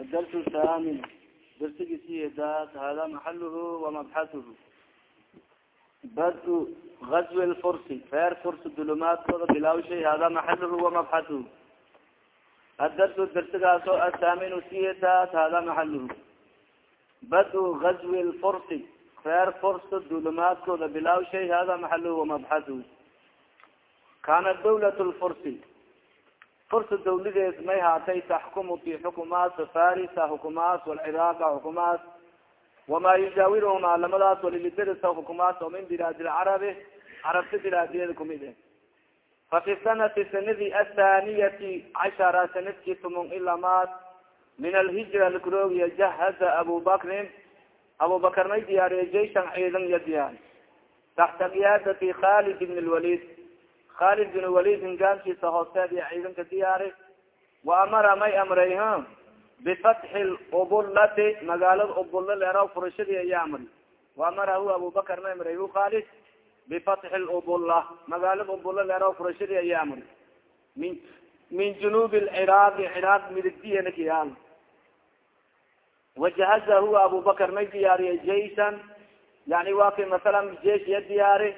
الdرس الثامن درسgisidaas hada محalh ومبحثh bad غزو الفرس reer furs dulumaadkooda bilaaw shay hada محalh ومبحثh الdرس درسgaaso الثamin sidaas hada محalh bad غزو الفرس reer furs dulumaadkooda bilaaw shay hada محalh ومبحثh kana dawlat الفرس furs dawladeed may haatay taxkumu fi xukumaas farisa xukumaas walciraaqa xukumaas wamaa yujaawiruhuma lamadaas waliliderisa xukumaas oo min bilaadi lcarabi carabta bilaadiyeeda kumid e fa fi sanati sanadii athaniyati cashara sannadkii tumon ilamaad min alhijra lakuroogiya jahaza abubakrin abubakar may diyaariya jayshan ciidan ya diyaari taxta qiyaadati khalid bn lwalid khalid bin walid hingaankiisa hoosteed iyo ciidanka diyaari wa amara may amray ha bifatxi lubulati magaalada ubulla leeraw furashadii ayaa amri. Wa amara abubakar may amray hu bifatxi lubulla magaalada ubulla leeraw furashadii ayaa amri. Min min junubi lciraaqi ciraaq midigdiyana kiyaal wajahaza huwa abubakar may diyaariyay jaishan yani waa kay masalan jesh iya diyaari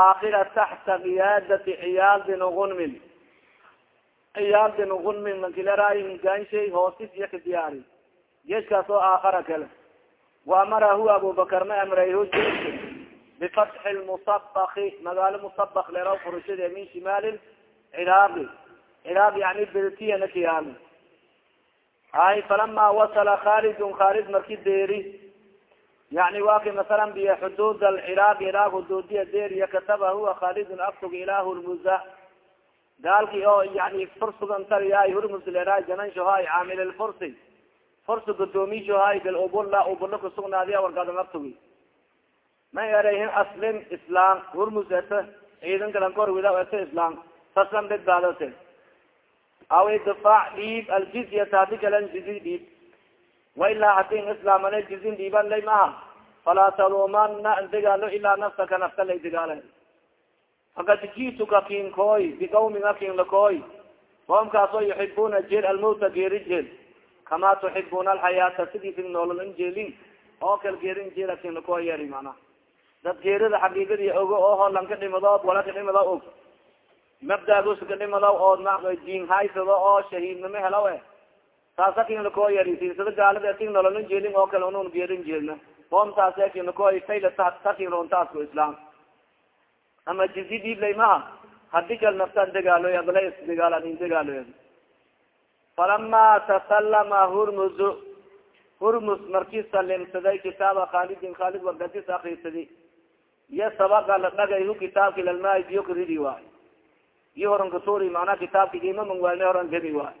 aakira taxta kiyaadati ciyaal bin gunmin ciyaal bin gunmin mankileraay hingaanshay hoosis iyo ka diyaari jeeskaas oo aakhara kale. Wa amara hu abubakar ma amrayhu bifatxi lmusabaki magaalo musabak leeraw furashade min shimaali ciraaqi. Ciraaq yani beltiyana kiyaali ay falama wasala khalidun khalid marki deeri yani wa kay masalan biy alciraaq ciraaq huduudiya deriya kataba huwa khalidun aktug ilah hurmuza gaalki oo yani fursugan tariyaay hurmus leeraay jananshohay caamil lfursi fursu gudoomishohay bil ubula ubula kusugnaadiya wargadan aktugi may erayhin aslim islam hurmus ete ciidan kalan kor wida ete islam saslan bedbaadate aw idfaac dhiib aljizyata hadi kalan jizi dhiib. Wailaa hadin islaamana jizin dhiiban lay maaha falaa talumana degaalo ilaa nafsaka nafta lay degaala fakad jituka kinkooy biqawminga kinlakooy qoomkaas oo yuxibuna jeel almawta geeri jeel kama tuxibuna alxayaata sidiisi noolol injeelin oo kal geeri injeela kinlakooy yeri mana dad geerida xaqiiqadii ogo oo holan ka dhimadood wala ka dhimado og mabdaagus ka dhimado oo diin haysado oo shahiidnimo helaw e taasa kinlakoo yari sirsado gaalada kin nololin jeelin oo kale unun geerin jeelna qoomtaas kinlako fayla takin rontaasko islaam ama jizi dhiiblay maha hadi kal naftaan degaaloy adala isdegaal adin degaaloy falama tasallama hurmus hurmus markii salimsaday kitaaba khalidin khalid wargadis akrisadi iyo sabaga la dhagay hu kitaabki lalmaay biyo karidi waay iyo horan katuri manaa kitaabki ima mangwaalne horan gabi waay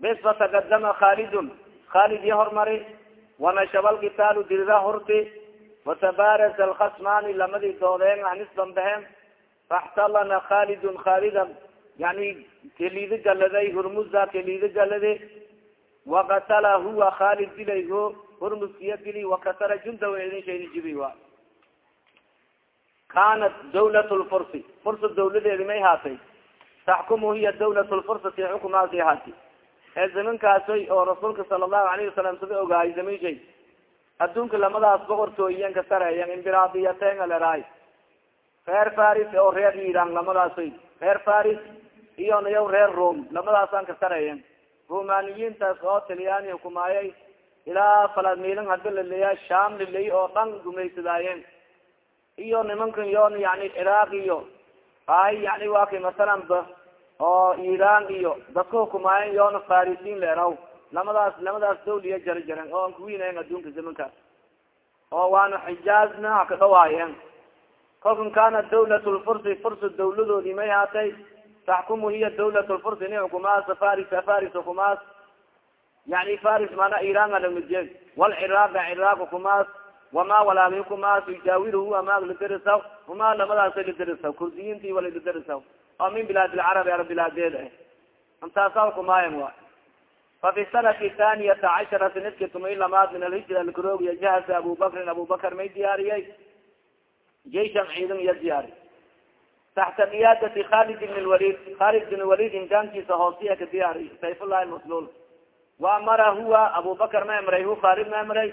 bes fatakadama khalidun khalid iyo hormari wanashaba lkitaalu dirira horti watabaras alkhasmaani lamadi doodeen anis bambehen faxtalana khalidun khalida yani kelidi galaday hurmuza kelidi galade wakatala huwa khalid dilaygo hurmuskiya dili wakasara junda idin shayni jibi wa kanat dawlat lfursi fursa dawladeedi may haatay taxkumu hiya dawlat lfursati xukumaasi haati ee zamankaasoy oo rasuulka sala allahu alayhi wasalam sida ogaay zaminshay adduunka lamadaas boqortooyiyan ka sareeyan imbiraadiyatenga leraay reer faris oo reer iran lamadaasoy. Reer faris iyo nayaw reer rome lamadaasaan ka sareeyan romaniyiintaas oo talyaani hukumaayay ilaa falamiilan hadi laleeya sham liley oo dhan gumaysadaayeen iyo nimankan yoon yani ciraaq iyo ay yani waa kay masalan oo iran iyo dadka hukumaayen yoona farisiin leeraw lamadaas lamadaas dawliya jara jaren oo an kuwinayen adduunka zamankaas oo waana xijaazna haka dhawaayeen. Kolkan kana dawlat lfursi fursa dawladoodii may haatay taxkumu hiya dawlat lfursi ni xukumaas faris faris hukumaas yani faris mana iran alamije walciraaqa ciraaq hukumaas wama walaagi hukumaas yujaawiruhu amaag lidarisa huma lamadaasa lidarisa kurdiyiinti wala lidarisa oo min bilaad lcarabi arab bilaadeed ah intaasa hukumaayan wa fa fi sanati thaniyata cashara sanadki tuma i lamaad min alhijra alkaroogiya jahasa abubakrin abubakar may diyaariyay jayshan ciidan iya diyaari. Taxta qiyaadati khalid bn lwalid khalid bin walid imkaankiisa hoosiya ka diyaariy sayfullahi maslul waamara huwa abubakar ma emray hu khalid ma emray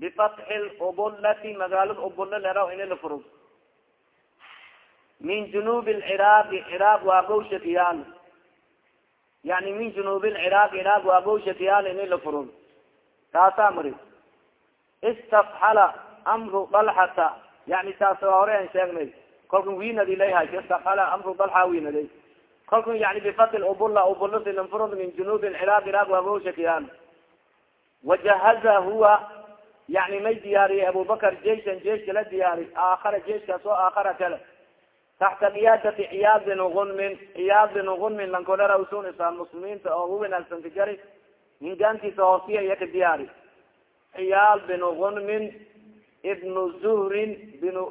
bifatxi lubulati magaalada ubulo leraw ini la furug min junub lciraaqi ciraaq waa bowshakiyaal yani min junub lciraaq ciraaq waa bowshakiyaal ini la furug taasaa mari istafxala amru dalxata yani taas hore an sheegnay kolkan winadi layhay istafxala amru dalxa winaday kolkan yani bifatl ubula ubula silanfurud min junub ciraaq ciraaq waa bowshakiyaal wajahaza huwa yani may diyaariyey abubakar jeishan jeiska la diyaari aakhara jeiskaas oo aakhara kale taxta qiyaadati ciyaad bin gunmin ciyaad bin gunmin lankolera usun isaan muslimiinta oo u wanaagsan ka jari hingaantiisa hoosiya iya ka diyaari ciyaad bin gunmin ibnu zuhrin binu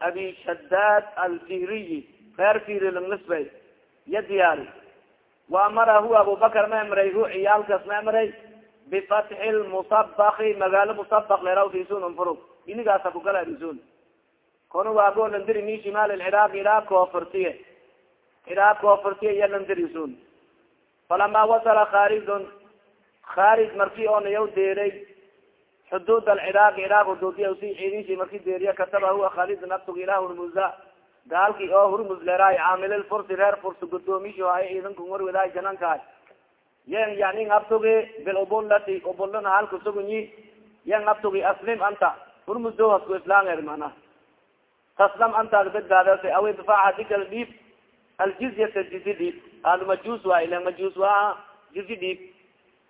abi shadad alfiriyi reer firilnisbay ya diyaari waamara hu abubakar ma ciyaalkaas ma bifatxi lmusabaki magaalo musabak lerawtisun furug inigaasa kugala isun kono waago landiri min shimaal lciraaq iraaq koofurtiye iraaq koofurtiye iya landirisun falama wasala kharijun kharij marki oo nayaw deeray xuduud alciraaq iraaq huduudiya si ciidinshi marki deeriya kataba huwa khalidun aktug ilah hurmuza gaalki oo hurmuz leeraay caamilil fursi reer fursi gudoomisho ay ciidanku warwadaay janankahay yen yani abtugi bilubulati ubulana halku sugunyi. Yen abtugi aslim anta. Hurmuzo hasku islanger mana taslam antaad badbaadasa aw idfaca dikal dhiib aljizyata jizi dhiib almajus waa ila majus waa jizi dhiib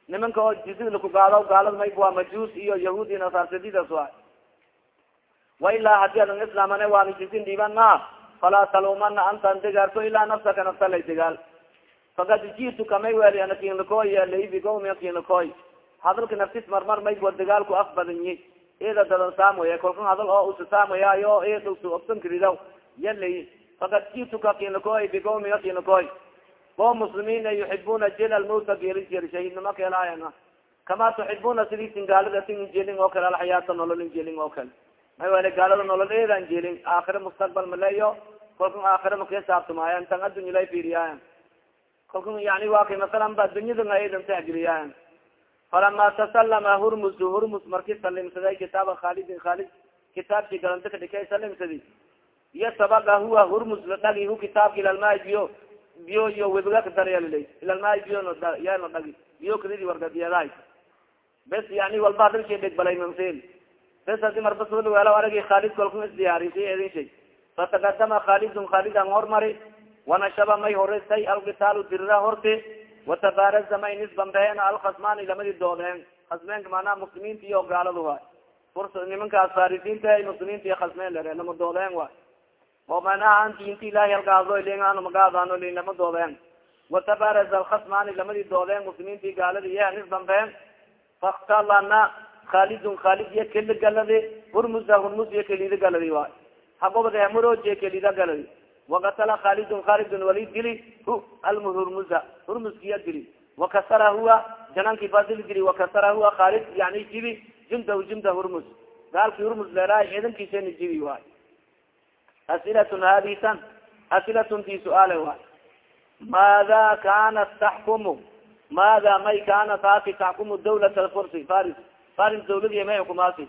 nimanka oo jizi lakugaado gaalada mayb waa majus iyo yahuud iyo nasarsadidas waa wa ilaa haddii adan islaamane waana jizin dhiibana falaa talumana antan degaarto ilaa nafsaka nafsa lay degaal fakad jituka may weli ana kinlakoy laibigowmi kinlakoy hadalka naftis marmar mayba dagaalku af badanyi ida dadan saamoya kolkan hadal oo usa saamoyaayo idsu obsankridaw yalay fakad jituka kinlakoy bigowmiga kinlakoy o muslimiina yuxibuna jel almawta geeli jeri shahidnima keelaayana kama tuxibuna sidiisin gaalada tin jelin oo kale alxayaata nololin jelin oo kale may weli gaalada nolol eedan jelin aakhira mustaqbal maleyo kolkan aakhira makasaabtamaayan tan addunya lay fiiriyaayan kalku yani wa kay masalan ba dunyada aidan taxgeliyayan falama tasalama hurmus hurmus marki salimsaday kitaaba khalidin khalid kitaabki galanta kadhikay salimsadi iyo sabaga huwa hurmus la dhagi hu kitaabki ilalmaay biyo biyo iyo webiga kadarayalilay ilalmaay biyo yano dhagi biyo kadidi wargadiyadahay bes yani walba hadalshay dhegbalay mansil bes hadi marbas wala aragi khalid kalku isdiyaarisa edin shay fatakadama khalidun khalid an hormari wanashaba may horesay alkitaalu dirira horti watabaraza may nisbambeheen alkhasmaani lamadi doodeen khasmeenka manaa muslimiinta iyo gaalada waay furs nimankaas farisiinta muslimiinta iyo khasmeen lere lama doodeen waay oo manaha an diinta ilahi halgaado lingaano magaadano lin lama doodeen watabaraza alkhasmaani lamadi doodeen muslimiinta gaalada iya nisbambeheen faktalana khalidun khalid iyo keli galadi hurmusa hurmus iyo kelida galadi waay hagobade hamuroojiye kelida galadi khalidun khalid bin walid dili hu alhurmuza hurmuskiya dili wakasara huwa jananki badil dili wakasara huwa khalid yani jibi jumda jumda hurmus gaalki hurmus leeraay ciidankiisani jibi waay asilatun hadisan asilatun ti suaale waay maada kanat taxkumu maada may kanat haki taxkumu dawlat lfursi faris faris dawladi may xukumaasi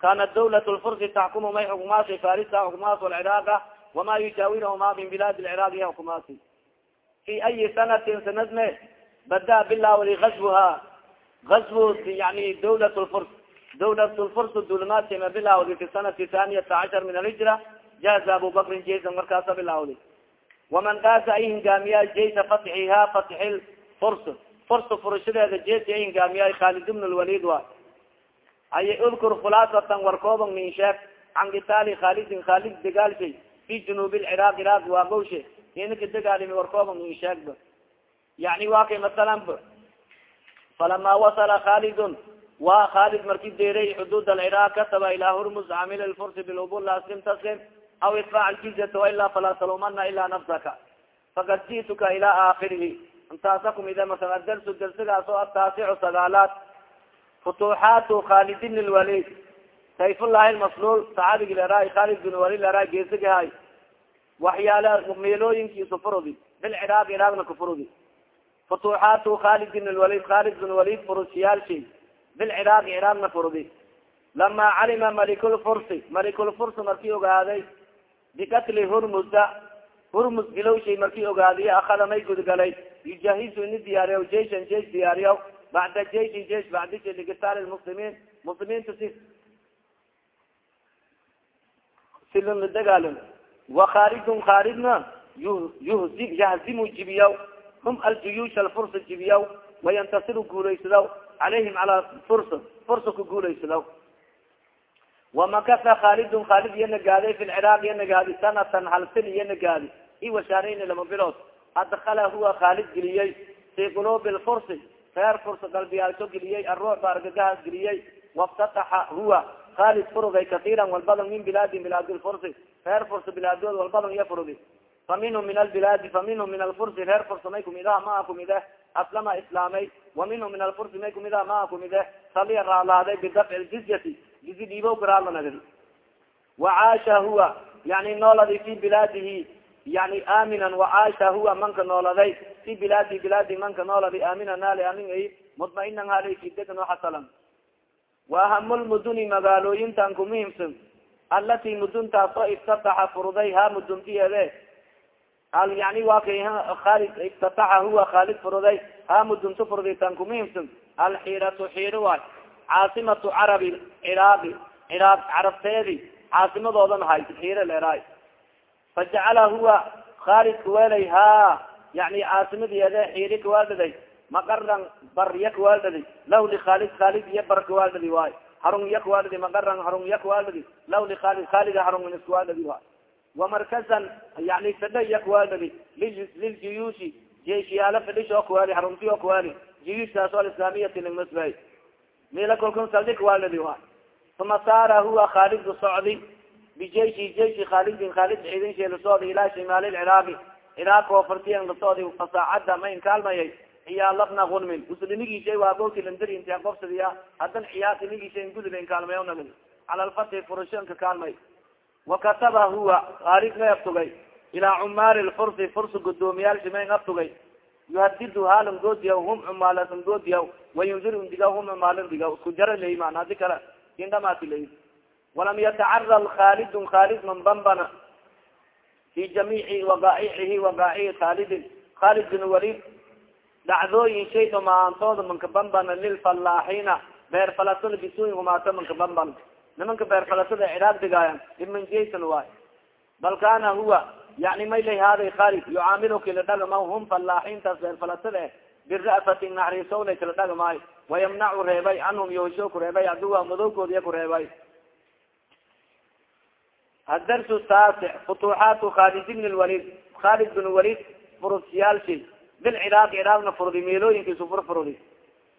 kanat dawlat lfursi taxkumu may xukumaasi farisa xukumaas alciraaqa wama yujaawirahuma min bilaad lciraaq iya xukumaasi fi ayi sanatin sanad me bada bilawli gazwha gazw yani dawlat lfurs dawlat lfurs dulmaadki ma bilawdi fi sanati thaniyata cashar min alhijra jahaza abu bakrin jaysa markaasa bilawdi waman kaasa ay hingaamiya jaysa fatxiha fatxi furs furs furashadeeda jeysa ay hingaamiya khalid bn lwalid wa ay udkur khulaasatan warkooban min sheek can kitaali khalidin khalid degaalshay fi junub lciraaq iraaq waa gawshe inaka degaalimi warkooban min sheegba yani wa kay masalan falama wasala khalidun wa khalid marki deeray xuduud alciraaq kataba ilaa hurmus camil lfursi bilubul aslim taslim aw idfac aljizyata wailaa falaa talumana ilaa nafsaka fakad jituka ila aakirihi intaasa kumide masala darsu darsigaas ataasicu sagaalaad futuxaatu khalid bn lwalid sayfullahi lmaslul saxaabigi leraa khalid bin walid leraa geesigahay waxyaala meelooyinkiisu furudi bilciraaq iraaqna kufurudi futuuxaatu khalid bin lwalid khalid bin walid furushiyaalshi bilciraaqi ciraaqna furudi. Lama calima malikulfursi malikulfurs markii ogaaday bikatli hurmusa hurmus dilowshay markii ogaadiy akada may gudgalay yujahisu ini diyaariya jaishan jeish diyaariya bacda jeishi jeish bacdisha ligitaali lmuslimiin muslimiinta si silin la dagaalan wa khaarijun khaarijna yuhzi yahzimu jibiyaw hum aljuyuush alfursa jibiyaw wayantasiru guulaysadaw calayhim calaa fursa fursa ku guulaysadaw wamakasa khaalidun khaalid iya nagaaday fi lciraaq iya nagaadi sanatan halsin iya nagaadi iwashaarayni lama bilood adkala huwa khaalid geliyey fi quluubi lfursi reer fursa qalbiyaalsho geliyey khaalid furuday katiiran walbadan min bilaadi bilaadi lfursi reer fursa bilaadood walbadan iya furudi fa minhum min albilaadi fa minhum min alfursi reer fursa may kumidaha maa kumide aslama islaamay wa minhum min alfursi may kumidaha maa kumide saliya raalaaday bidafci ljizyati jizi dhiibo garaalanagadi wacaasha huwa yani nooladi fi bilaadihi yani aaminan wacaasha huwa manka nooladay fi bilaadi bilaadi manka nooladi aaminan naali amin ay mudmainan haleyki degan xasalan wa ahamulmuduni magaalooyintan kumuhimsan alati muduntaas oo iftataxa furuday ha muduntiyeede. Yani wa kay khaalid iftataxa huwa khaalid furuday ha mudunto furuday tan kumuhimsan alxiiratu xiiro waay. Caasimatu carabi ciraaqi ciraaq carabteedi caasimadoodan hay xiiro leeraay. Fajacala huwa khaalid kuwelay ha yani caasimadeede xiiri kawaaldhaday maqaran barya kawaaldhadi law likhaalid khaalid iyo bar kawaaldhadi waay harun iya kawaaldhadi maqaran harun iya kawaaldhadi law likhaalid khaalid harun is kawaaldhadi waay wamarkazan yani fidha iya kawaaldhadi liljuyuushi jeeshiyaala fidhish oo kawaali harunti oo kawaali juyuushtaas o alislaamiyati limasbay mila kolkun saldi kawaaldhadi waay uma saara huwa khaalidku socdi bijeishi jeishi khaalidin khaalid ciidan shee lasocdi ilaa shimaali lciraaqi ciraaq koofurtiyan lasocdi fasaacada ma inkaalmayay ciyaalabna gunmin. Uslimigiishay waa gowtilandari intia qobsadiya hadan ciyaar imigiisha guduba inkaalmay nagdi cala lfati furushanka kaalmay wakataba huwa khaalid may abtugay ilaa cumaari lfursi fursi gudoomiyaalshi may abtugay yuhadidu haalan goodiyaw hum cumaalasan goodiyaw wayundir digaw hum cumaalan digaw isku jara ley man hadi kale indhamaati ley walam yatacaral khaalidun khaalid man bambana. Fi jamiici waqaaicihi waqaacici khaalidin khaalid bin walid dhacdooyin shay dhamaantooda manka bambana lilfallaaxiina beer falasada bisuin humaato manka bamban. Nimanka beer falasada ciraaq digaayan ibman jason waay bal kana huwa yani may lay haaday khaalid yucaamilu kila dhagama hum fallaaxiintaas beer falasada eh bira'fatin naxriisowlay kala dhagamaayo wayamnacu reebay canhum yohsho ku reebay aduwa madowgoodiya ku reebay. Adarsu taasic futuuxaatu khalid bn lwalid khalid bin walid furusyaalshi bilciraaq ciraaqna furdi meelooyinkiisu fur furdi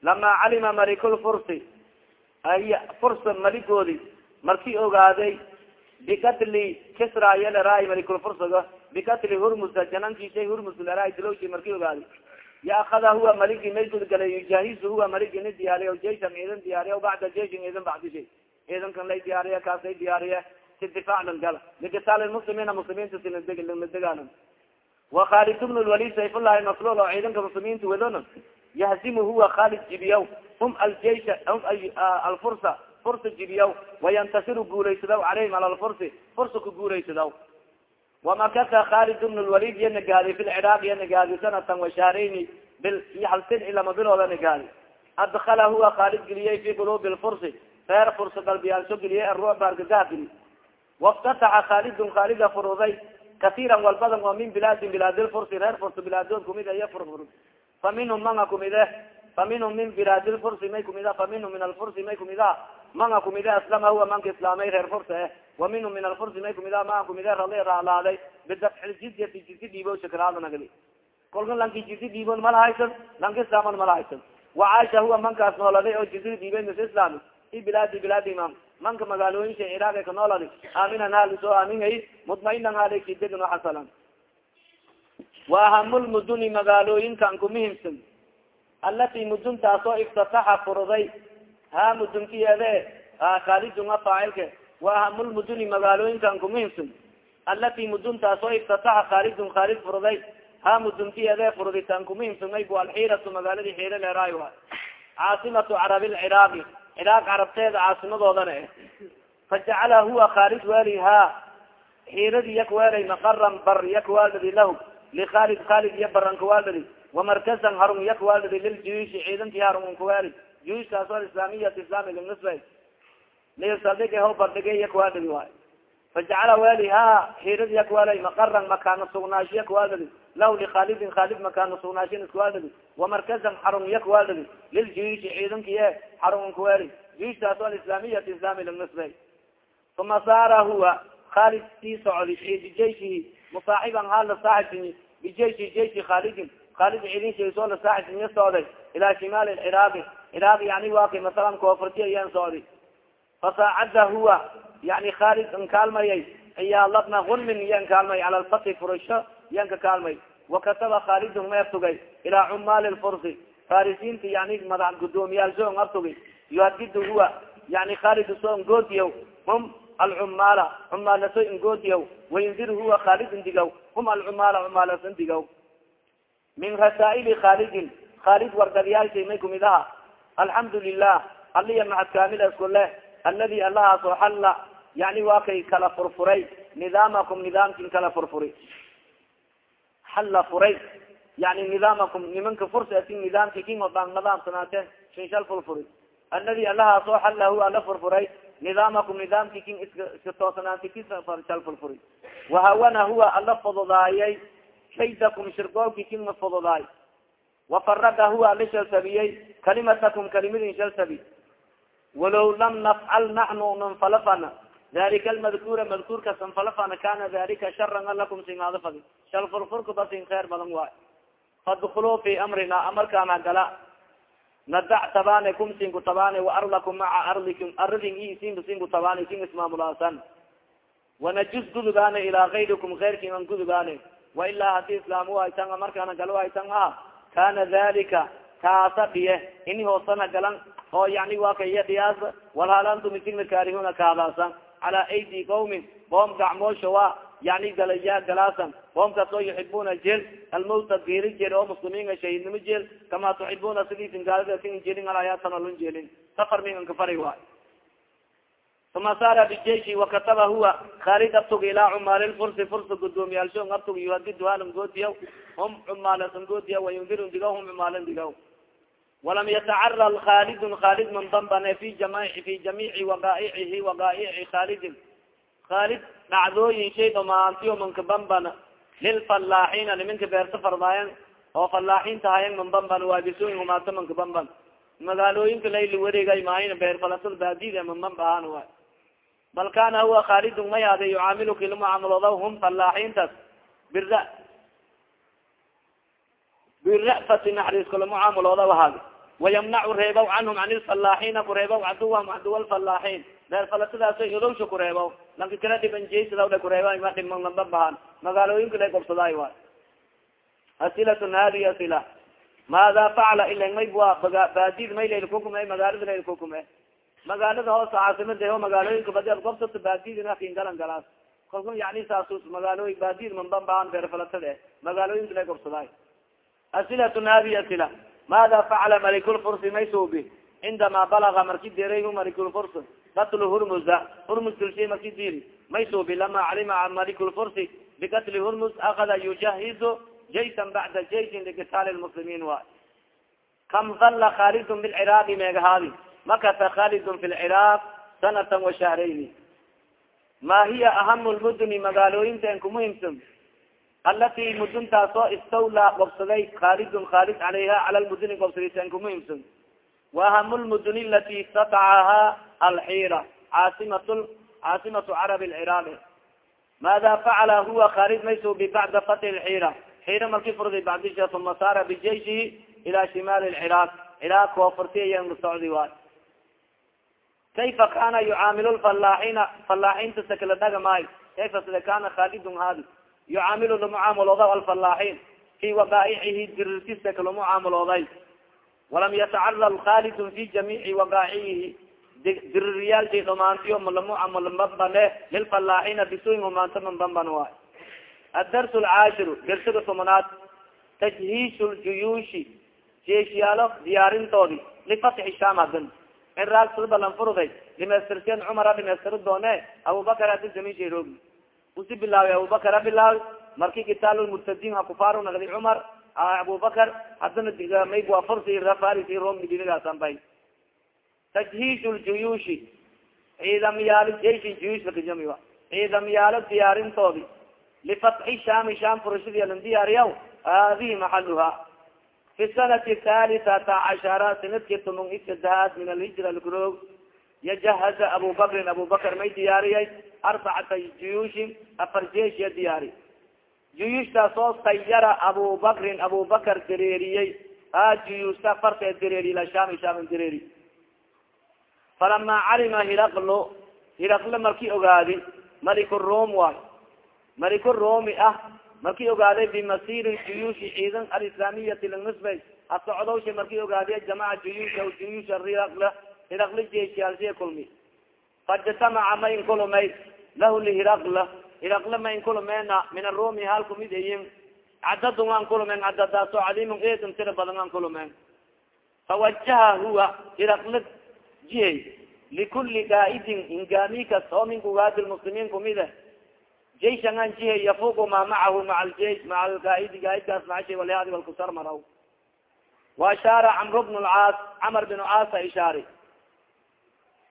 lama calima malikulfursi ay fursa maligoodi markii ogaaday bikatli kisra yaleraay malikulfursaga bikatli hurmusa janankishay hurmus leraay dilowshi markii ogaaday ya akada huwa maligi may gudgalay yujahizu huwa maligi ni diyaariya jaishan ciidan diyaariya bacda jaishin ciidan bacdishay ciidankan lay diyaariya kaasay diyaariya si difaac lan gala likitaal muslimiina muslimiinta si lana dagaalan wa khalid bn lwalid sayfullahi maslul oo ciidanka muslimiinta wadona yahzimu huwa khalid jibiyaw. Aljaisha hum alfursa fursa jibiyaw. Wayantasiru guulaysadaw calayhim ala lfursi fursa ku guulaysadaw wamakasa khalid bn lwalid iya nagaadi fi lciraaq iya nagaadi sanatan washaarayni bil halsin ilama bilooda nagaadi adkala huwa khalid geliyey fi quluubi lfursi reer fursa galbiyaalsho geliyey aruucba argagaha geli waftataxa khaalidun khaalida furuday kasiiran walbadan oo min bilaadin bilaadilfursi reer fursi bilaadood kumid iya furfurud fa minhum manga kumide fa minhum min bilaadilfursi may kumida fa minhum min alfursi may kumida manga kumide aslama huwa manka islaamay reer fursa eh wa minhum min alfursi may kumida manga kumide rali raalaaday bidafci ljizyati jisi dhiibo shakraada nagdi kolka lanki jisi dhiibon malahaysan lanka islaaman malahaysan wacaasha huwa mankaas nooladay oo jisi dhiibay mis islaami i bilaadi bilaadi imam manka magaalooyinka ciraaq ka nooladi aaminan haali soo aaminay mudmainan haali kidegan xasalan wa ahamulmuduni magaalooyinkan kumihimsan alati muduntaasoo iftataxa furuday ha mudunkiyeede khaalidunga faacilke wa ahamulmuduni magaalooyinkan kumihimsan alati muduntaas oo iftataxa khaalidun khaalid furday ha muduntiyeede furditaan kumuhimsumay bu alxiiratu magaaladi xiire leeraay wa caasimatu carabi ciraaq carabteeda caasimadoodana eh fajacala huwa khaalid weli ha xiiradi yakweelay maqaran bar yakwaaladi lahu likhalid khalid iyo barankawaaldadi wamarkazan harun yakwaaladi liljuyushi ciidankii harun unkaweeli juyushkaas oo islaamiyat islamiga nisba lisaldige ho bardhige yakwaaladi waay. Fajacala weli ha xiiradi yakwaalay maqaran makaana sugnaashi yakwaaladi lahu likhalidin khalid makaana sugnaashin iskuwaaldadi wamarkazan harun yakwaaladi liljuyushi ciidankii e harun unkaweeli juyushkaas oo islaamiyat islamiga nisba uma saara huwa khalid sii socdi bijeishi musaaxiban ha la saaxibsimi bijeishi jeishi khalidin khalid ciidinshaisoo la saaxibsimiya socday ilaa shimaali ciraaqi ciraaq yani waaki masalan koofurti ayaan socdi fasaacada huwa yani khalid an kaalmayay iyaalabna gunmin iyan kaalmay cala lfati furasho iyan ka kaalmay wakataba khalidun ma ertugay ilaa cumaali lfursi farisiinta yani madax guddoomiyaal so n artugay yuhadidu huwa yani khalid so ngoodiyo hum alcumaala cumaalaso ingoodiyaw wayndir huwa khaalidin digaw hum alcumaala cumaalasan digaw. Min rasaa'ili khaalidin khaalid wargadiyaalshay may kumid aha. Alxamdu lilah aliya macad kaamila isku leh aladi allahaasoo xalla yani waa kay kala furfuray nidaamakum nidaamkin kala furfuri xalla furay. Yani nidaamakum nimanka fursi nidaamki kin odaan nadaamsanaate shinshal furfuri aladi allahaasoo xalla huwa ala furfuray. Nidaamakum nidaamki kin iska iska toosanaanti kisal furfuri wahawana huwa ala fududaayay. Kaydakum shirgoolki kin ma fududaay. Wafaraga huwa ala shalsabiyey kalimatakum kalimadin shalsabi walow lam nafcal naxnu nanfalafana dalika almadkura madkuurka sanfalafana kana dalika sharan alakum singaado fadi shal furfurka basin kheer badan waay fadkuluu fi amrina amarkaana gala nadac tabane kum sinku tabane waarlakum maca arlikum aridin i sinka sinku tabane sin ismaamulaasan wanajus gudugaane ilaa kayrikum keyrkin an gudugaane wailaa haddii islaam haytan markaana galo haytan aha kana dalika kaasa dhiye ini hoosana galan oo yani waa kaya dhiyaas walhalantum isigna kaarihuna kaadaasan calaa aidi qawmin qoom gacmoosha wa yani galaya galaasan qoomkaas oo yuxibuna jel almawta geeri jeel oo muslimiinga shahidnimo jeel kama tuxibuna sidiisin gaalida kin jelin alayatanalun jeelin safar mingan kafari waay uma saara bijeishi wakataba huwa khalid abtug ilaa cumaali lfursi fursa gudoomiyaalsho abtug yuhadiduhalam goodiyaw hum cumaalasan goodiya wayundirun digaw hum cumaalan digaw walam yatacaral khalidun khalid man dambane fi fi jamiici waqaa'icihi waqaa'ici khalidin khalid dhacdooyin shay dhamaantiyo manka bambana lilfallaaxiina niminka beerta fardaayan oo fallaaxiinta hayan man bamban waabisoyin humaato manka bamban magaalooyinka layli wareegay maahayna beer falasada baadida man bambahaan waay bal kana huwa khalidun may hade yucaamilu kila mucaamalooda hum fallaaxiintas bira bira'fati naxariis kula mucaamalooda wayamnacu reebaw canhum can ilfallaaxiina kureebaw caduwa lfallaaxiin beer falasadaas hodowsha kureebaw lanka kala dhibanjeysadaw kureeba ma dhima lamba bahaan magaalooyinka la gobsadaay waay asilatun hadi asila maada facala ilan may bua baadid may laylkukume magaalada laylkukume magaalada hoos caasimada o magaalooyinka badi ad gobsato baadidinakin galan galaas kalku yani saasus magaalooyi baadid manbambaan beerfalatada e magaalooyinka la gobsadaay asilatun hadi asila maada facala malikulfursi may suubi cindama balaga marki derayhu malikulfurs katlu hurmusa hurmus dilshay marki diri may suubi lama calima malikulfursi bikatli hurmus akada yujahizu jaysan bacda jaysin likitaali lmuslimiin wa kam dalla khalidun bilciraaqi meegahaadi makasa khalidun fi lciraaq sanatan wa shahrayni ma hiya ahamu lmuduni magaalooyinta en kumuhimsan alati muduntaasoo istawla gobsaday khalidun khalid calayha cala lmuduni gobsadaysa en kumuhimsan wa ahamu lmuduni alati istatacaha alxiira caasimat caasimatu carabi lciraaqi maada facala huwa khalid maysubi bacda fati lxiira xiira marki furday bacdisha uma saara bijayshihi ila shimaali lciraaq ciraaq koofurti ayan socdi waay kayfa kana yucaamilu lfallaaxiina fallaaxiinta sakala dhaga kayfa sida kana khalidun haadi yucaamilu lamucaamalooda alfallaaxiin fi waqaa'icihi dirirtisa kalamucaamalooday walam yatacaral khalidun fi jamiici waqaa'icihi diririyaalshay dhamaantiyo malamucamalmabane lilfalaaxina bisuin humaanta manbanban waay addars lcaashiru dersiga tobanaad tajhiish ljuyuushi jeeshiyaalo diyaarintoodi lifatxi sham hadan in raag sida balan furuday dhimeystirteen cumara dhimeystiri doone abubakar hadi jamisha roogi usi bilaaway abubakar ha bilaawi marki kitaalmurtadiin ha kufaaru nagdi cumar abubakar hadana mayb waa fursi rafarisi rom midinigaasan bay tajhiish ljuyuushi ciidamyaalo jeishi juyuush lakajami ciidamyaalo diyaarintoodi lifatxi shami sham furashadii lan diyaariyaw hadihi maxaluha fi sanati halitata cashara sanadki tumon isadahaad min alhijra lgroog yajahaza abu bakrin abu bakr may diyaariyay arbacata juyuushin afar jeeshiya diyaari juyuushtaas oo sayara abu bakrin abu dareeriyey a juyuushta fartee dareeriy ila shami shaman dareeri falama calima hiraqlo hiraqlo marki ogaadi malik rom waay malik romi ah marki ogaaday bimasiri juyuushi ciidan alislaamiyati linisbay asocdowsha marki ogaadiya jamaca juyuusha juyuusha hiraqla hiraqla jeeshiyaalsiya kulmi fajtamaca ma inkulumay lahu lihiraqla hiraqla ma inkulumena min arumi hal kumid ayin cadadun an kulumen cadadaaso cadiimun eedan tira badan an kulumen fawajaha huwa hiraqla jihay likuli gaaidin hingaami kas oo min gugaadi lmuslimiin kumide jaishan an jihay yafuqu ma macahu maa ljeish maa algaaidi gaaidkaas maashay walhaadi walkusar maraw. Wa ashaara camr bn lcaas camar bin caasa ishaari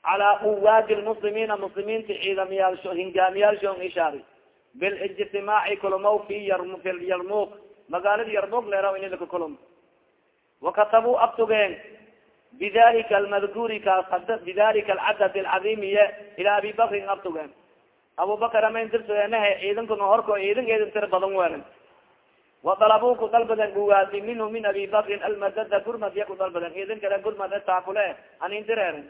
calaa quwaadi lmuslimiina muslimiinta ciidamyaalsho hingaamiyaalshon ishaari bilijtimaaci kulmow fi fi yarmuk magaalada yarmuk leeraw inilaka kulum wakatabuu abtugeen bidalika almadkuri kaas bidalika alcadad alcadimiye ila abi bakrin abtugeen abubakar amayn dirsueenahe ciidankuna horko ciidan eedan tira badan weeran wadalabuu ku dalbaden guwaadi minhu min abi bakrin almadada gurmad ya ku ciidan kale gurmad taakule anin direerin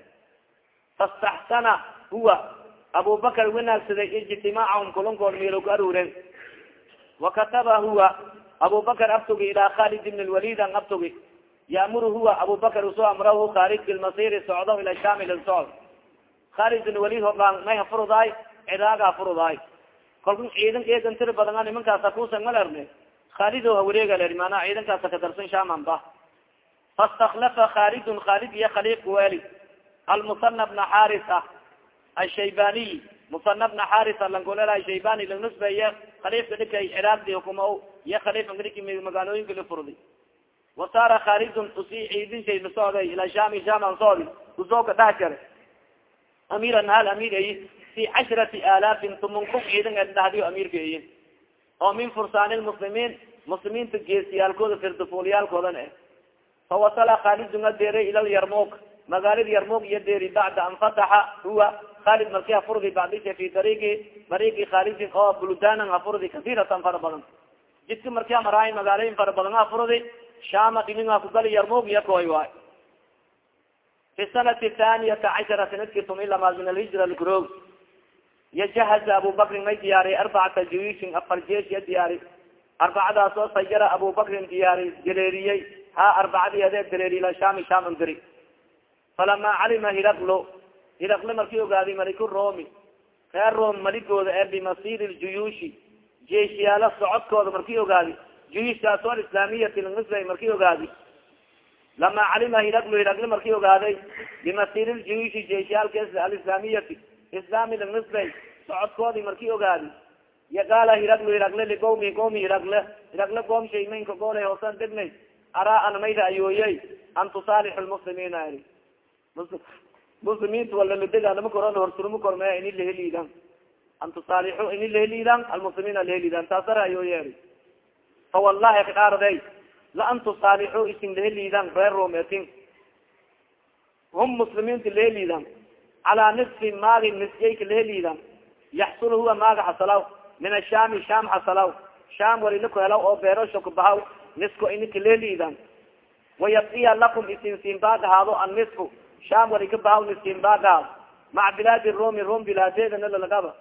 fastaxsana huwa abubakar wanaagsaday ijtimaacahum kulankood meelo ku aruuren wakataba huwa abubakar abtugi ilaa khalid ibn lwalid an abtugi yamuru huwa abubakar u soo amrahu khalid bilmasiri socdo ila sham ila socod khalid bin walid hodaan may hafurudaay ciraaga hafurudaay kalku ciidan eedan tiri badan nimankaasa kusan malerne khalido hawareega ler maanaa ciidankaasa kadarsan shaman ba fastaklafa khalidun khalid iyo khaliifka weli almusana bna xarisa ashaybaniy musana bna xarisa langolela shaybani lanusbeye khaliifka dhikay ciraaqdi hukuma iyo khaliifka dhiki magaalooyinka la furdi wasaara khalidun usi ciidin shay la ilaa shami shaman socdi usooka dhax jare amiran hal amir ay fi cashrati alaafin tumun kun ciidan edhahdiyo amirka ayin oo min fursaani lmuslimiin muslimiinta geesiyaalkooda firdafuulyaalkoodan eh fawasala khalidun adeeray ila lyarmuk magaalada yarmuk iyo deeri bacda an fataxa huwa khalid marki hafurdi bacdisha fi dariigi dariigi khalidin oo buldanan hafurdi kasiratan fara badan. Jidka marki amaraay magaaloyin fara badan hafurdi shama dhininga kugali yarmuk iyo koy waay. Fi sanati thaniyata cashara sanadki tumi lamaad min alhijra lgrog yajahaza abubakrin may diyaariy arbacata juyushin afar jeesh ya diyaari. Arbacadaas oo sayara abubakrin diyaari dareeriyey ha arbacadiede dareeriy ila shami sham andiri falama calima hiraqlo hiraqle markii ogaaday maliku romi reer rom maligooda ee bimasiri ljuyuushi jeeshiyaala socodkooda markii ogaadi juyushkaas o alislaamiyati lmisra markii ogaadi lama calima hiraqlo hiraqle markii ogaaday bimasiri ljuyuushi jeeshiyaalka alislaamiyati islami lmisra socodkoodi markii ogaadi ya qaala hiraqlo hiraqle liqowmi qowmi hiraqle hiraqle qoom shay maynka goolay hoosan degnay araa an mayda ayooyey an tusaalixu lmuslimiina muslimiinta walamidegaalama koron horsurma korme ini laheliidan an tusaalixu ini laheliidan almuslimiina laheliidan taasara ayooye fa wallahi kadhaaraday la an tusaalixu isin laheliidan reer rometin hum muslimiinta laheliidan calaa nisfi maagi nisjayka laheliidan yaxsul huwa maaga xasalaw. Min ashami sham xasalaw. Sham walina kuhelaw oo beerosha kubahaw nisko inika laheliidan wayabqiya lakum isin siinbaadhahaado annisfu sham wali ka bahaw niskin baadhahaado maca bilaadi rumi rom bilaadeedana lalagaba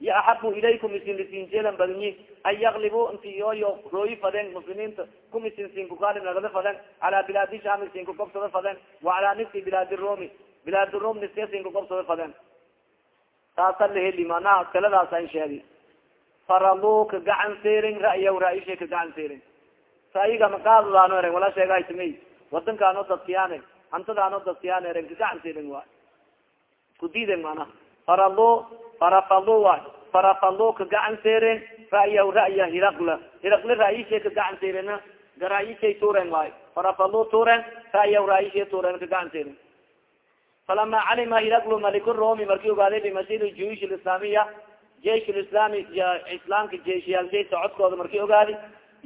ya axabu ilaykum isin lisinjeelan badinyi an yaklibu inti yooyo rooyi faden muslimiinta kum isin sinkukaali nagada faden calaa bilaadi sham isin kukobsada faden wa calaa nisfi bilaadi rumi bilaad rom niskasinka gobsada fadeen taasa laheli manaha kaladaasa in sheegi faradu ka gacan seerin ra'ya ra'isha ka gacan seerin ra'yiga makaadadaano eren wala sheegahaytimi wadankaano dadkiyaan hantadaano dadkiyaan eren ka gacan seerin waay. Kudiiden mana faradu farafadu waay. Farafadu ka gacan seeren ra'ya ra'ya hiraqla. Hiraqla ra'yisha ka gacan seerena garayishay tuuren waayo farafadu tuuren ra'ya ra'yisha tuuren ka gacan seeren falama calima hiraqlu maliku romi markii ogaaday bimasir juyush lislaamiya jeish lislami islaamka jeeshiyaalshay socodkooda markii ogaadi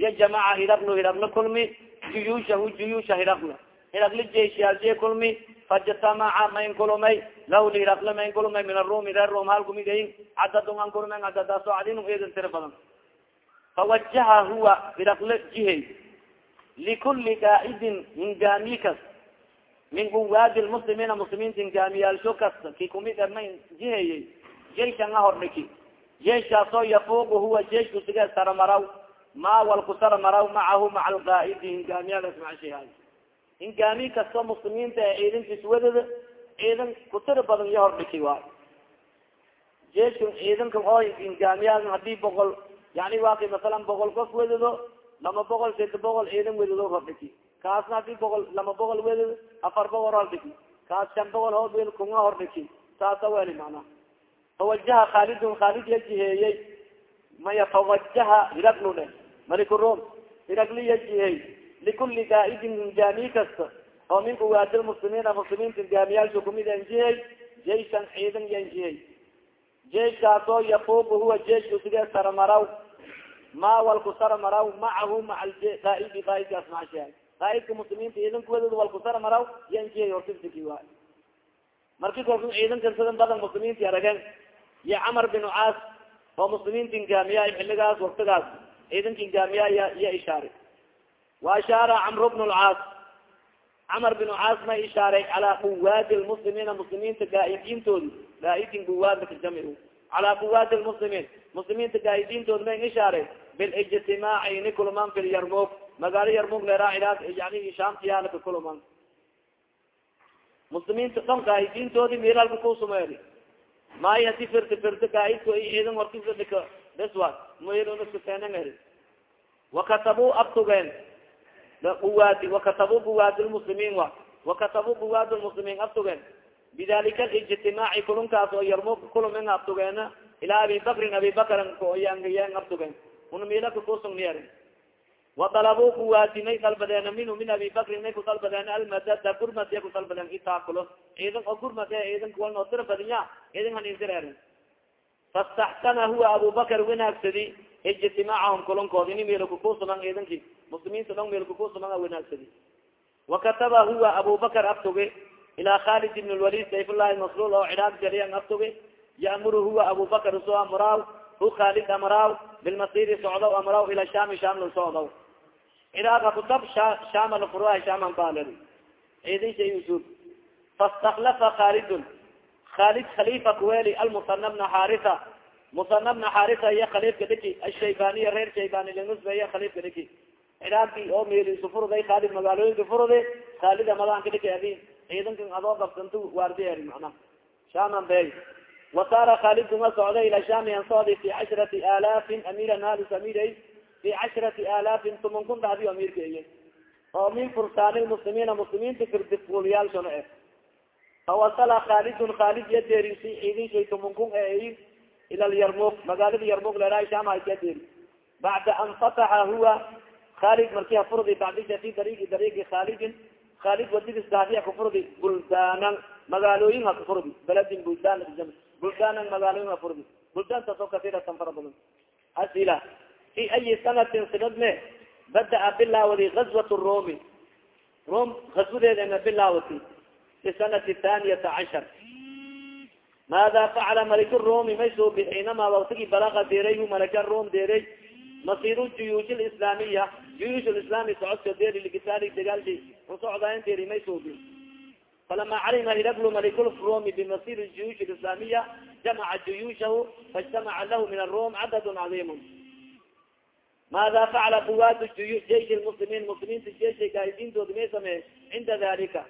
ya jamaca hiraqlu hiraqla kulmi juyushahu juyusha hiraqla hiraqla jeeshiyaalshay kulmi fajtamaca mayn kulumay law lihiraqla mayn kulumay min arumi reer rom halkumigayin cadadun an kulumay cadadaaso cadin eedan tira badan fawajaha huwa hiraqla jihey likuli gaaidin hingaami kas min guwaadi lmuslimiina muslimiinta hingaamiyaalsho kasta ki kumid erma jiheyey jeishan a hordhiki jeishaasoo yafuugu huwa jeisku sige saramaraw ma saramaraw macahu maca algaaidi hingaamiyagas macashahay hingaami kastoo muslimiinta ee ciidankiis waddada ciidan kutira badan iyo hordhiki waay. Jeisku ciidanka oo hingaamiyaa haddii boqol yani waaki masalan boqol qof wedado lama boqol sida boqol ciidan wedado hordhiki kaasna haddii boqol lama boqol wedado afar boqol hordhiki kaas shan boqol hood kunga hordhiki saasa weli macnaha fawajaha khaalidun khaalid ya jiheeyey maya fawajaha hiraglu le maliku rom hiragli ya jihey likuli gaaidin hingaami kasta oo min uwaadi lmuslimiina muslimiinta hingaamiyaalsha kumid an jihey jeishan ciidan yan jihey jeiskaasoo yafuubu huwa jeisku sige saramaraw ma saramaraw macahu maca gaaidi gaaidkaas macashahay gaaidka muslimiinta ciidankuwadooda walku saramaraw yan jihey hortifsiki waay marki kolku ciidanka sida badan muslimiinti arageen iyo camar bin caas oo muslimiinta ingaamiya xiligaas waktigaas ciidanka ingaamiya ya iya ishaaray wa ashaara camr bn lcaas camar bin caas ma ishaaray calaa quwaadi lmuslimiina muslimiinta gaaidiintoodi gaaidin quwaadka jamci calaa quwaadi lmuslimiin muslimiinta gaaidiintoodi ma ishaaray bilijtimaaci ini kulman fi lyarmug magaalo yarmug leeraa iraaq yani shaamtiyaalaka kulman muslimiinta dhon gaaidiintoodi miralka kusumeeri maayo hadi firti firti gaaidko ciidan hortisadhika beswa mskaseenangeri wakatabuu abtugeen uwaadi wakatabuu buwaadi lmuslimiin wa wakatabuu buwaad lmuslimiin abtugeen bidalika alijtimaaci kulunkaas oo yarmug kulumin abtugeena ilaa abi bakrin abi bakrin koyangayeen abtugeen una milaka kusugniyer wadalabuu kuwaadi may dalbadeena minhu min abi bakrin may kudalbadeen almadada gurmad ya kudalbadeen itaakulo ciidan oo gurmad e ciidan kuwal oo tira badinya ciidan haninsireerin fastaxsana huwa abubakar wanaagsadi ijtimaacahum kulunkood ini meelkukusuman ciidanki muslimiinta dhon meelkukusuman a wanaagsadi wakataba huwa abubakar abtuge ilaa khalid ibn lwalid sayfullahi masluul oo ciraaq jariyan abtuge ya'muru huwa abubakar soo amraaw hu khalid amraaw bilmasiri socdow amraaw ila shami sham la socdow. Ciraaq kutab shama lafurua shaman balel ciidin shay usub fastaklafa khalidun. Khalid khalifa kuweli almusana bna xarisa musana bna xarisa iya khaliifka dhiki ashaybaniya reer shaybani linusba iya khaliifka dhiki ciraaqi oo meelisu furuday khalid magaalooyinka furude khalida madaanka dhiki adin ciidankan adoo gabsanto waardiyer mana shaman bey. Wasaara khaliduma socday ila shami an socday fi cashrati alaafin amiran halis amiray fi cashrati alaafin tuman kun iy oo min fursaani lmuslimiina muslimiinta firdifuliyaalshana e fawasala khalidun khalid ya deerisi ciidin shay tuman kun e ila lyarmug magaalada yarmug leeraay shamaha ya deeri bacda an fataxa huwa khalid marki hafurdi bacdisha fi dariigi dariigi khalidin khalid wadidis daadiya kufurdi buldaanan magaalooyin ha kufurdi beledin buldan buldanan magaalooyin ha furdi buldaantaasoo kasiratan fara badan. Asila fi ayi sanatin sinad me bada-a bilaawadi gazwat romi rom gaswadeedana bilaawati fi sanati thaniyata cashar. Maada facala malik romi may soo bi xiinama waktigi balaga deeray hu malaka rom deeray masiru juyuush lislaamiya juyuush lislaami socodka deeri ligitaali dagaalki usocdaayan deeri may soo bi falama calima hiraglu malikulromi bimasir juyuush lislaamiya jamaca juyuushahu faijtamaca lahu min arom cadad cadiim maada facala buwaad jeish lmuslimiin muslimiinta jeisha gaaidiintooda may sameeye cinda dalika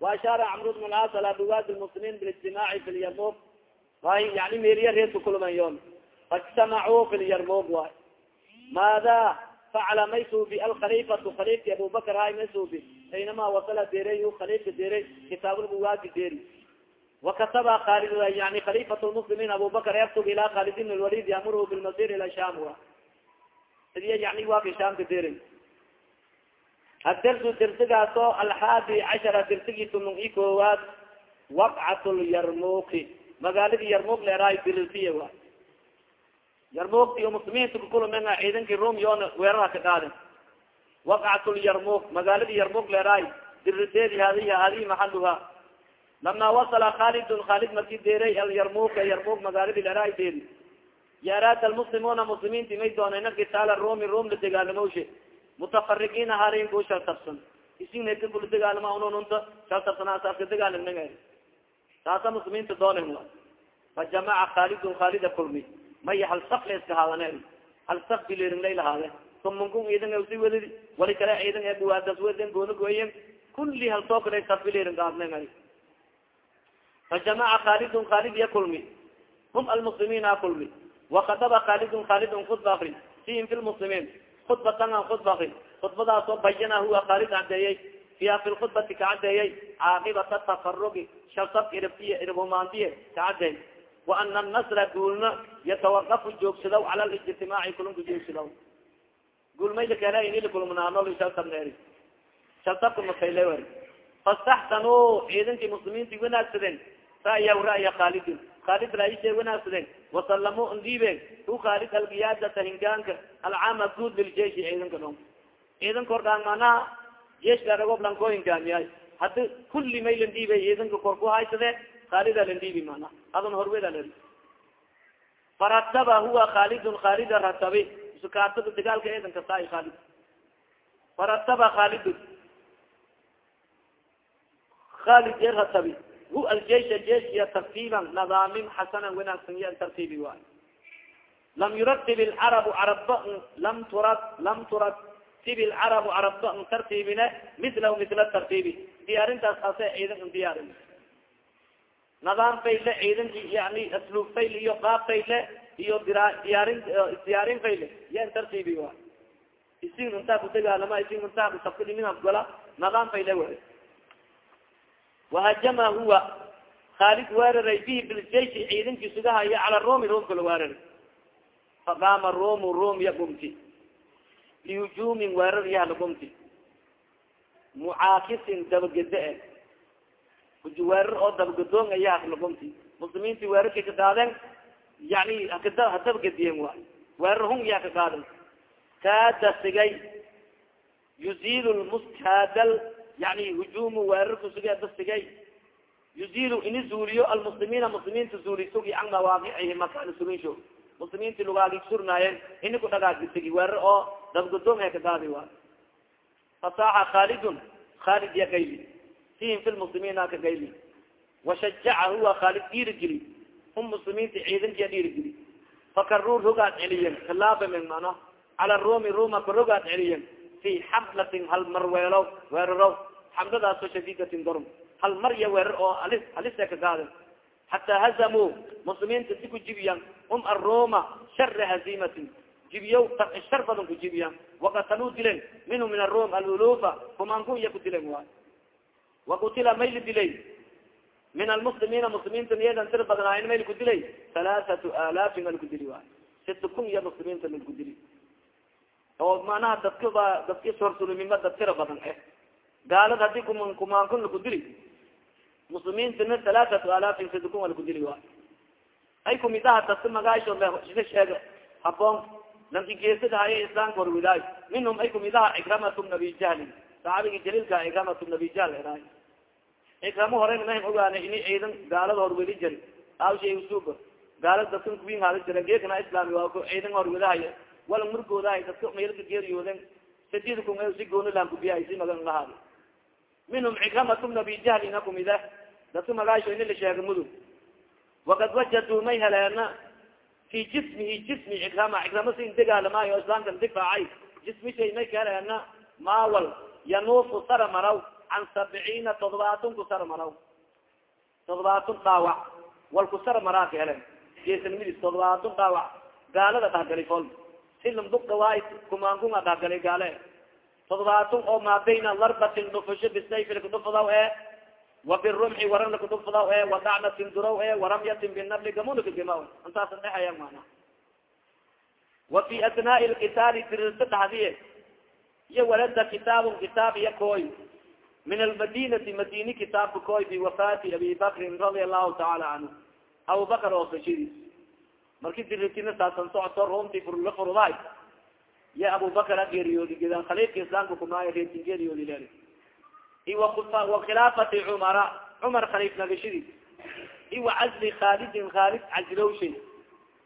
waashaara camr bn lcaas ala biwaadi lmuslimiin bilijtimaaci fi lyarmug way yani meriya reerka kulmayon faijtamacuu fi lyarmug waay maada facala may suubi alkhalifatu khalifki abubakar hay may suubi aynama wasala deray khalifka deray kitaabulbuwaadi deri wakataba khalid yani khalifat lmuslimiin abubakar yaktub ila khalid bn lwalid yamurhu bilmasir ila sham sidiya yani waaka shaamka deray adersu dersigaaso alxaadi cashara dersigii tumung i koowaad waqcat lyarmuki magaaladi yarmuk leerahay birilsiya wa yarmukti muslimiinta kukulumena ciidankii rum yoona weerara ka qaadin. Waqcat lyarmuk magaaladi yarmuk leerahay diriseedi hadi hadi maxaluha lama wasala khalidun khalid marki deeray alyarmuka yarmuk magaaladi leerahay deedi ya araada almuslimuuna muslimiinti may doonayna kitaala rumi rum la degaalamowshe mutafarigiina halin ku shaltabsan isinaka kula degaalama unununta shaltabsanaasaska degaalamnanga taasa muslimiinta doonen fa jamaca khalidun khalida kulmi maya hal saf la iska haadane hal saf bilerin lay lahaade. Tumankun ciidan si wedid wali kale ciidan ee buwaadas weden goona gooyen kulli hal soo kale saf bilerin gaadnen fa jamaca khalidun khalid ya kulmi hum almuslimiina kulmi wakataba khalidun khalidun khudba akri fihim fi lmuslimiin khudbatan an khudba akri khudbadaasoo bayana huwa khalid cadeeyey fiha fi lkhudbati ka cadeeyey caaqibata tafarugi shalsab iribtiy iribhumaantiye ka ana anasra guulna yatawaqafu joogsadaw cala lijtimaaci kulunka joogsadaw guulmayla kele inila kulmnaanol shalsabneeri shalsabka makayle wer fastaxsanuu ciidankii muslimiinti wanaagsadeen ra'ya ra'ya khalidin khalid raishe wanaagsadeen wasalamuu ndiiben hu khalid alqiyaadata hingaanka alcaama guud liljeishi ciidanka dhon ciidanka ordhaan manaha jeeshka ragoblanko hingaamiyay hadi kulli may landiibay ciidanka kor ku haysade khaalida landiibi mana? Adon horweda la farataba huwa khalidun khalida ratabi sukaatada dagaalka ciidanka saay khalid. Farataba khalidun. Khalid ee ratabi hu aljeisha jeeshiya tartiiban nadaamin xasanan wanaagsan yan tartiibi waay lam yuratib lcarabu carabba lam turab lam turatib lcarabu carabba tartiibine milahu mila tartiibi diyaarintaas ase ciidan diyaarin nadaam fayle ciidanki yani asluub fayle iyo qaab fayle iyo diyaarin diyaarin fayle yan tartiibi waay isin intaa kudagaalama isin intaa kusafkadiminafgala nadaam fayle wa wahajama huwa khalid weeraray bihi biljeishi ciidankii sugahaya cala rumi romka la weeraray faqaama romu rom ya gumti lihujuumin weerar yahala gumti mucaakisin dabagede e weerar oo dabagedoon aya la gumti muslimiinti weerarkay ka qaadeen yani hadabagediyen waay weerar hun yaa ka qaaden kaada sigay yuziil lmuskaadal yani hujuumu weerarku suge dasigay yuziilu ini zuuliyo almuslimiina muslimiinta zuuli an mawaaqicihi makaan suginsho muslimiinti lugaagi surnaayeen ini ku dhagaagdisigi weerar oo dabgadoon ee ka gaadi waa. Fasaaxa khalidun khalid ya fihim fi lmuslimiina ka gayli washajaca huwa khalid dhiiri geli hum muslimiinta ciidankiya dhiiri geli fakaruu rogaad celiyen kalaabamen mana cala rumi ruma ka rogaad celiyen fi xamlatin hal mar weelo weeraro xamladaaso shadiidatin dorm hal mar ya weerar oo alis alise ka gaadin xataa hazamuu muslimiinta si ku jibiyan um aroma shara hazimatin jibiyo shar badan ku jibiyan wakataluu dilen minhu min arom alulufa kumanku iya ku dilen waay wakutila mayli dilay. Min almuslimiina muslimiinta niyadan tir badnaayn mayl ku dilay. Halaathatu alaafin al ku dili waay. Sita kun iya muslimiinta mil ku dili. Oo manaha dadka ba dadki sorsulumima dad tira badan eh. Gaalad haddii kuma kumaankun laku dili. Muslimiintina halaathatu alaafin sita kun laku dili waay. Ay kumidaha dadka magaasho la sheega. Haboon lanki geesada haya islaamka minhum ay kumidaha cikramatum nabi jahlin saxaabigi jaliilka cikramatum nabi jahl eraay cikramo horen mahim ogaana ini ciidan gaalada horweli jari awshay usuba gaalada dadkan kuwin haada jira. Geekana islaami waa ciidan horwadahay wala murgoodahay dadka meelka geeriyooden sadid kun si gooni laankubiyahay si magan lahaada minhum cikramatum nabi jahlina kumida dadka magaasho ini la sheega mudug wakad wajaduu may heleena fi jismihi jismi cikrama cikrama sin degaalamaayo islaamkan difaacay jismi shay may ka heleena maawal yanuufu sara maraw can sabciina todobaatun kusar maraw. Todobaatun dhaawac wal kusar maraa ka helen. Geesanimidis todobaatun dhaawac gaalada dhahgali fol silam dugdawaay kumaankunga dhahgali gaale. Todobaatun oo maa bayna larbatin dhufusho bisayfi lakudhufadaw e wa birumxi waran lakudhufadaw e wa dacnatin duraw e waramyatin binabli gamunakagema intaasa dhexaya mana wa fi asnaai lkitaali dirirta dhahdiye iyo walada kitaabun kitaab iya koy min almadinati madini kitaabka koy biwafaati abi bakrin radia allahu taala canhu abubakar oo fashidis marki diritina saasan socoto rumti furla furudaay ya abubakar a geeriyoodi gedan khaliifka islaamka kumaayo reetin geeriyoodi ler wa khilaafati cumara cumar khaliif nagashidis iwa cazli khaalidin khaalid cazilowshay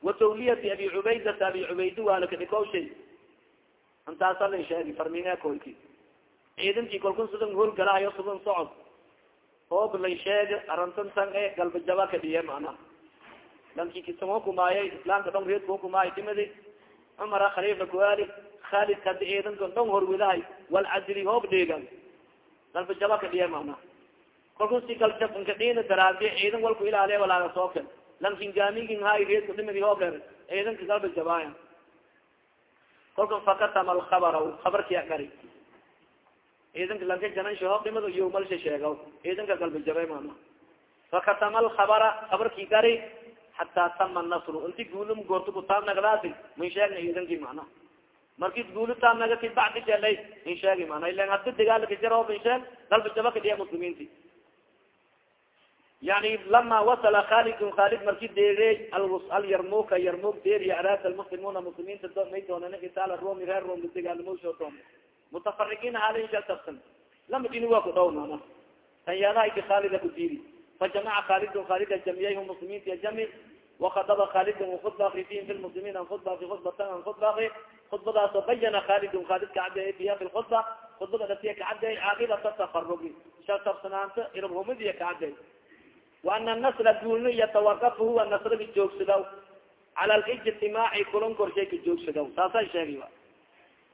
wa tawliyati abi cubaydata abi cubaydi waalakadhikowshay intaasa la sheegi farmine koyki ciidankii kolkun sudan hurgalahayo sudan socod. Oog lay sheeg arantan tan e galbajaba kadhiye mana lanki kisamo kumaayay islaamka dhong reed ko kumaayo timadi. Cumara khaliifla kuaali khalid kadi ciidanka dhong horwidahay wal hoog dheegan. Galbajaba kadhiye mana kolku si galjabnkadhina daraadi ciidan walku ilaaliya walaaga sooken lankin gaamigin hay reedka dhimadi hoogler ciidanka galbajabaaya kolka fakatama alkhabara kabarkia gari ciidanka lanka janansha hoog dhimado iyo malsha sheega ciidanka galbajabay mana fakatama alkhabara kabarkii gari hataa tama nasru. Inti guulum goorta kutaab nagdaasi min sheegna ciidankii mana marki guuli taab nagati bacdi jelay in sheegi mana ilan hada dagaalka jaro min sheeg galbajaba kadhiya muslimiinti yani lama wasala khalidun khalid marki deegey alyarmuka yarmuk deeriya araada almuslimuna muslimiinta may doonana kitaal romi reer rom dagaalmosho doon. Mutafariqiin halin shaltabsan lama dini waa ku dhaw mana tanyaadaha iki khalida kudiri fajamaca khalidun khalida jamiyayhu muslimiinta jami wakadaba khalidun khudba akri fihim fi lmuslimiin an khudba khudbatan an khudba akri khudbadaasoo bayana khalidun khalid kacadey fiha fi lkhudba khudbada dhatiya kacadey caaqibata tafarugi shaltabsanaanta irabhumadiya kacadey وana nasra guulna yatawaqaf huwa nasragi joogsadaw cala lijtimaaci kulan korshay ka joogsadaw saasa sheegi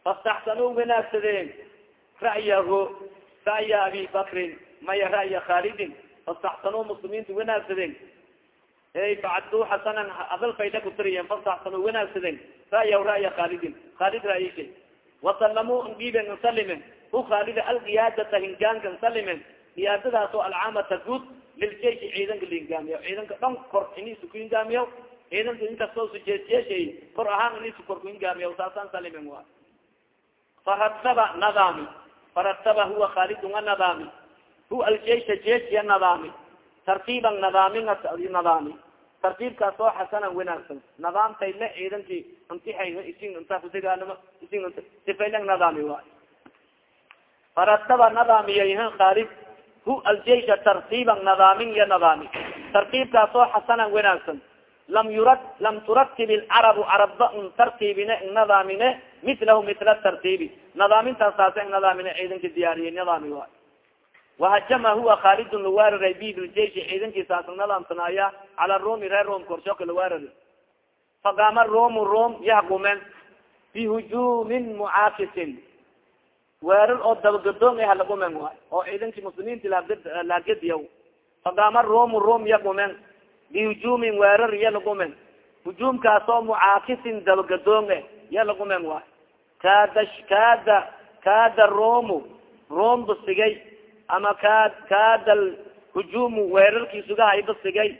fastaxsanuu wanaagsadeen ra'yaho ra'ya abi bakrin maya ra'ya khalidin. Fastaxsanuu muslimiinta wanaagsadeen facaduu xasanan adal fayda kutiriyen fastaxsanuu wanaagsadeen ra'yahu ra'ya khalidin. Khalid ra'yishay wasalamuu ndiiben nsalimen hu khalida alqiyaadata hingaanka nsalimen qiyaadadaas oo alcaamata guud liljeishi ciidanka liingaamiyo ciidanka dhan kor inisu ku ingaamiyo ciidanka inkastoo sujeesjeeshay kor ahaan inisu kor ku ingaamiyo saasaan salimen wa farataba nadaami. Farataba huwa khaalidun anadaami hu aljeisha jeeshiya nadaami. Tartiiban nadaaminga nadaami. Tartiibkaas xasanan wanaagsan. Nadaamtay le ciidankii intixay isin intaa kudagaalamo isin sifaylang nadaami waay farataba nadaamiyayhan khaalid hu aljeisha tartiiban nadaamin iyo nadaami tartiibkaas oo xasanan wanaagsan lam yurad lam turatib ilcarabu carabba n tartiibine nadaamine milahu mila tartiibi nadaamintaas saase n nadaamine ciidanka diyaariyey nadaami waay wahajama huwa khaalidun lawaararay bi biljeishi ciidankiisaas nadaamsanaaya cala rumi reer rom korshoka lawaarari faqaama romu rom yahkumen bihujumin mucaakisin weerar oo dabagadoon a halagumen waay oo ciidanki muslimiinti laagadiya faqaama romu rom yagumen bihujumin weerar iya lagumen hujuumkaas oo mucaakisin dabagadoon e ya lagumen waay. Kaada kaada kaada romu rom basigay ama ka kaada hujumu weerarkiisugahay basigay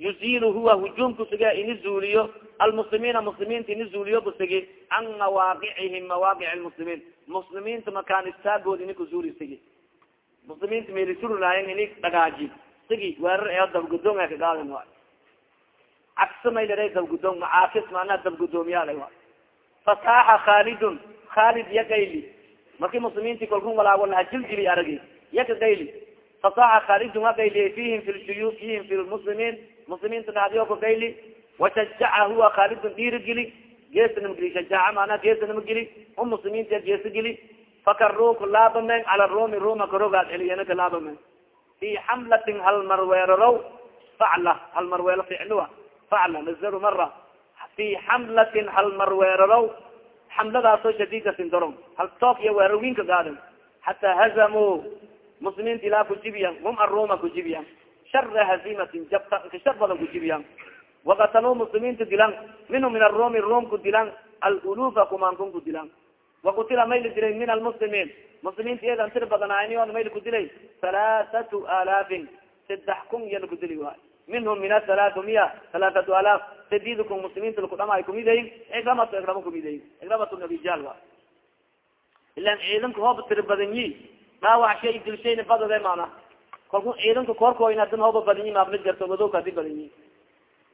yuzilu huwa hujuumku sige ini zuuliyo. Almuslimiina muslimiinta ini zuuliyo basigi can mawaaqicihim mawaaqic lmuslimiin muslimiinta makaan istaagood ini kuzuuli sigi muslimiinta meelisurulaayen ini dhagaaji. Sigi weerar ee dabgudoom ee kagaalin waay. Cagsi may dabgudoom macaakis maanaa dabgudoomiyaala waay. Fasaaxa khaalidun khaalid yagayli marki muslimiinti kolkun walaawalahajildili aragi yaka gayli. Fasaaxa khaalidun agayli fihim fi ljuyu fihim fi lmuslimiin muslimiinta dhadiyo ka gayli washajaca huwa khaalidun dhiirigeli geesanama geli shajaaca maanaa geesanama geli u muslimiinta geesa geli. Fakaruk laabamen cala rumi ruma karogaad celiyanaka laabamen fi xamlatin halmarweerarow facla halmarweero ficluwa facla nazaru mara fi xamlatin halmarweerarow xamladaasoo shadiidatin daron hal took iyo weerarwiinka gaadan xataa hazamuu muslimiinta ilaa kujibiyan hum aruma kujibiyan shara hazimatin jabta kashar badan kujibiyan wakataluu muslimiinta dilan minhu min arumi rum ku dilan alulufa kumankun ku dilan wakutila mayli dilay min almuslimiin muslimiinta eedan tir badanaayniyood mayli ku dilay halaathatu alaafin saddex kun iya laku dili waay minhum min athalaatu miya halaathatu alaaf sadidkum muslimiinta laku dhamaay kumidayin ikramatu ikrama kumidayin ikramatu nabijal wa ilan ciidanka hooba tiri badan yi dhaawac shay dilshayna badade mana kalku ciidanka koorkooyn hadin hooba badan yi maabla jarto madowka hadi badan yi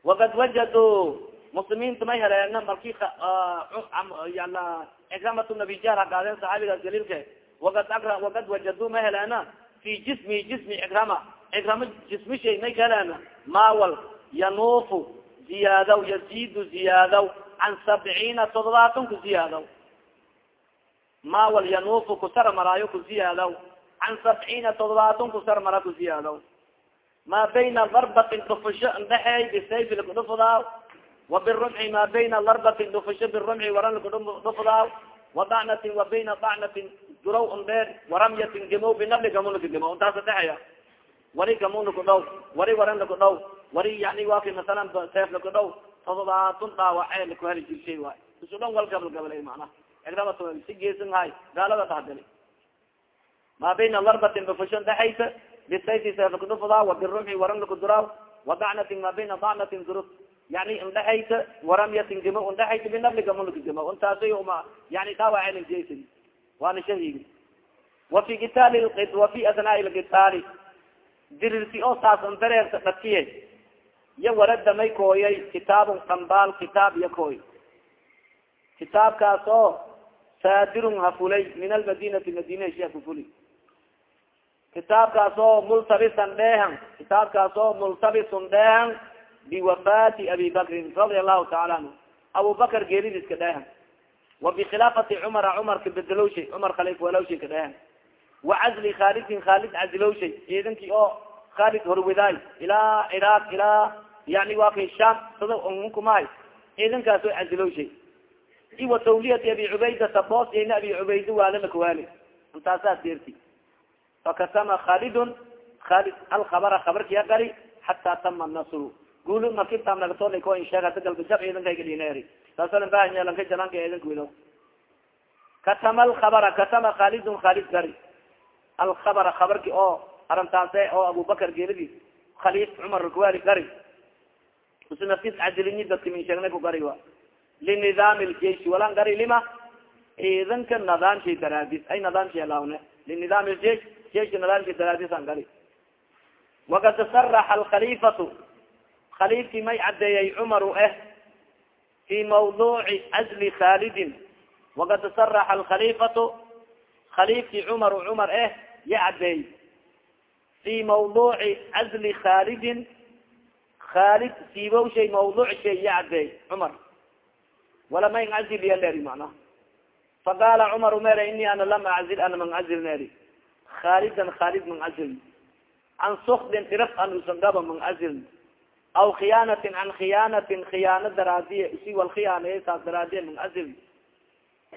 wakad wajaduu muslimiinta may heleena marki ikramatu nabijal hagaadeen saxaabigaas daliilke wakad wakad wajaduu may heleena fi jismi jismi ikrama ikrama jismi shay may ka heleena mawal yanuufu ziyaadaw yazidu ziyaadaw can sabciina todobaatan ku ziyaadaw. Mawal yanuufu kusar maraayo ku ziyaadaw can sabciina todobaatan kusar mara ku ziyaadaw ma bayna darbatin dhufusho ndhexeey bisayf lakudhufudaaw wa birumci ma bayna darbatin dhufusho birumci waran lakudhufudaaw wa dacnatin wa bayna dacnatin duraw ndheer waramyatin gamow binabli gamow lakagamo intaas dhexeya wari gamow lakudhaw wari waran lakudhaw wari yani waki masalan seef lakudhaw todobaatun dhaawace lakuheli jirshay waay isu dhan wal gabal gabala mana egrabat si geesan hay gaalada tahdali ma bayna darbatin dhufusho dhexaysa bisayfi seeflakudhufudaa wabirumci waran lakuduraa wadacnatin ma bayna dacnatin durub yani indhexaysa waramyatin gimo indhexaysa binabli gamo lakagamo intaasay ma yani dhaawaceeljesan waana shahigi wa fi kitaali wa fi asnaai lkitaali dirirsi oo saasan dareerta dhatiye iyo warada may kooyay kitaabun kambaal kitaab iyo kooy kitaabkaas oo saadirun hafulay min almadinati madina shia kufuli kitaabkaas oo multabisan dheehan kitaabkaas oo multabisun dheehan biwafaati abi bakrin radia allahu taala anhu. Abu bakr geeridiska dheehan. Wa bikhilaafati cumara cumarka bedelowshay cumar khaliif walowshay ka dheehan. Wa cazli khaalidin khaalid cazilowshay ciidankii oo khaalid horwadaay ilaa ciraaq ilaa yani waa kay sham sada nkumahay ciidankaas oo cazilowshay i wa tawliyati abi cubaydata boos yayna abi cubayda waalana kawaali intaasaas deerti fakatama khalidun khalid alkhabara kabarkiya gari xataa tama nasru guul marki tam nagatoola ko insheeg hada galbajab ciidankayga dhineeri saasala bahanya lanka jananka ciidanka wido katama alkhabara katama khalidun khalid gari alkhabara kabarki oo arintaase oo abubakar geelidi khaliif cumar kawaali gari usu naftis cadilini dadka min sheegnay ku gari wa linidaam ljeish gari lima ciidanka nidaamshay daraadis ay nidaamshay alawne linidaam ljeish jeiska nidaamshay daraadis an gari wakad saraxa alkhalifatu khaliifkii may cadeeyay cumaru eh fi mawduci azli khalidin wakad saraxa alkhalifatu khaliifkii cumaru cumar eh ya cadeey fi mawduci azli khalidin khalid siibow shay mawduc shay ya cadeey cumar wala ma incazil ya leri mana faqala cumar mer ini ana lam aczil ana mancazil neri khalidan khalid mancazil can sukdin iraf an usangaba mancazil aw khiyaanatin can khiyaanatin khiyaano daraadiye usi wal khiyaaneye saas daraadiye mancazil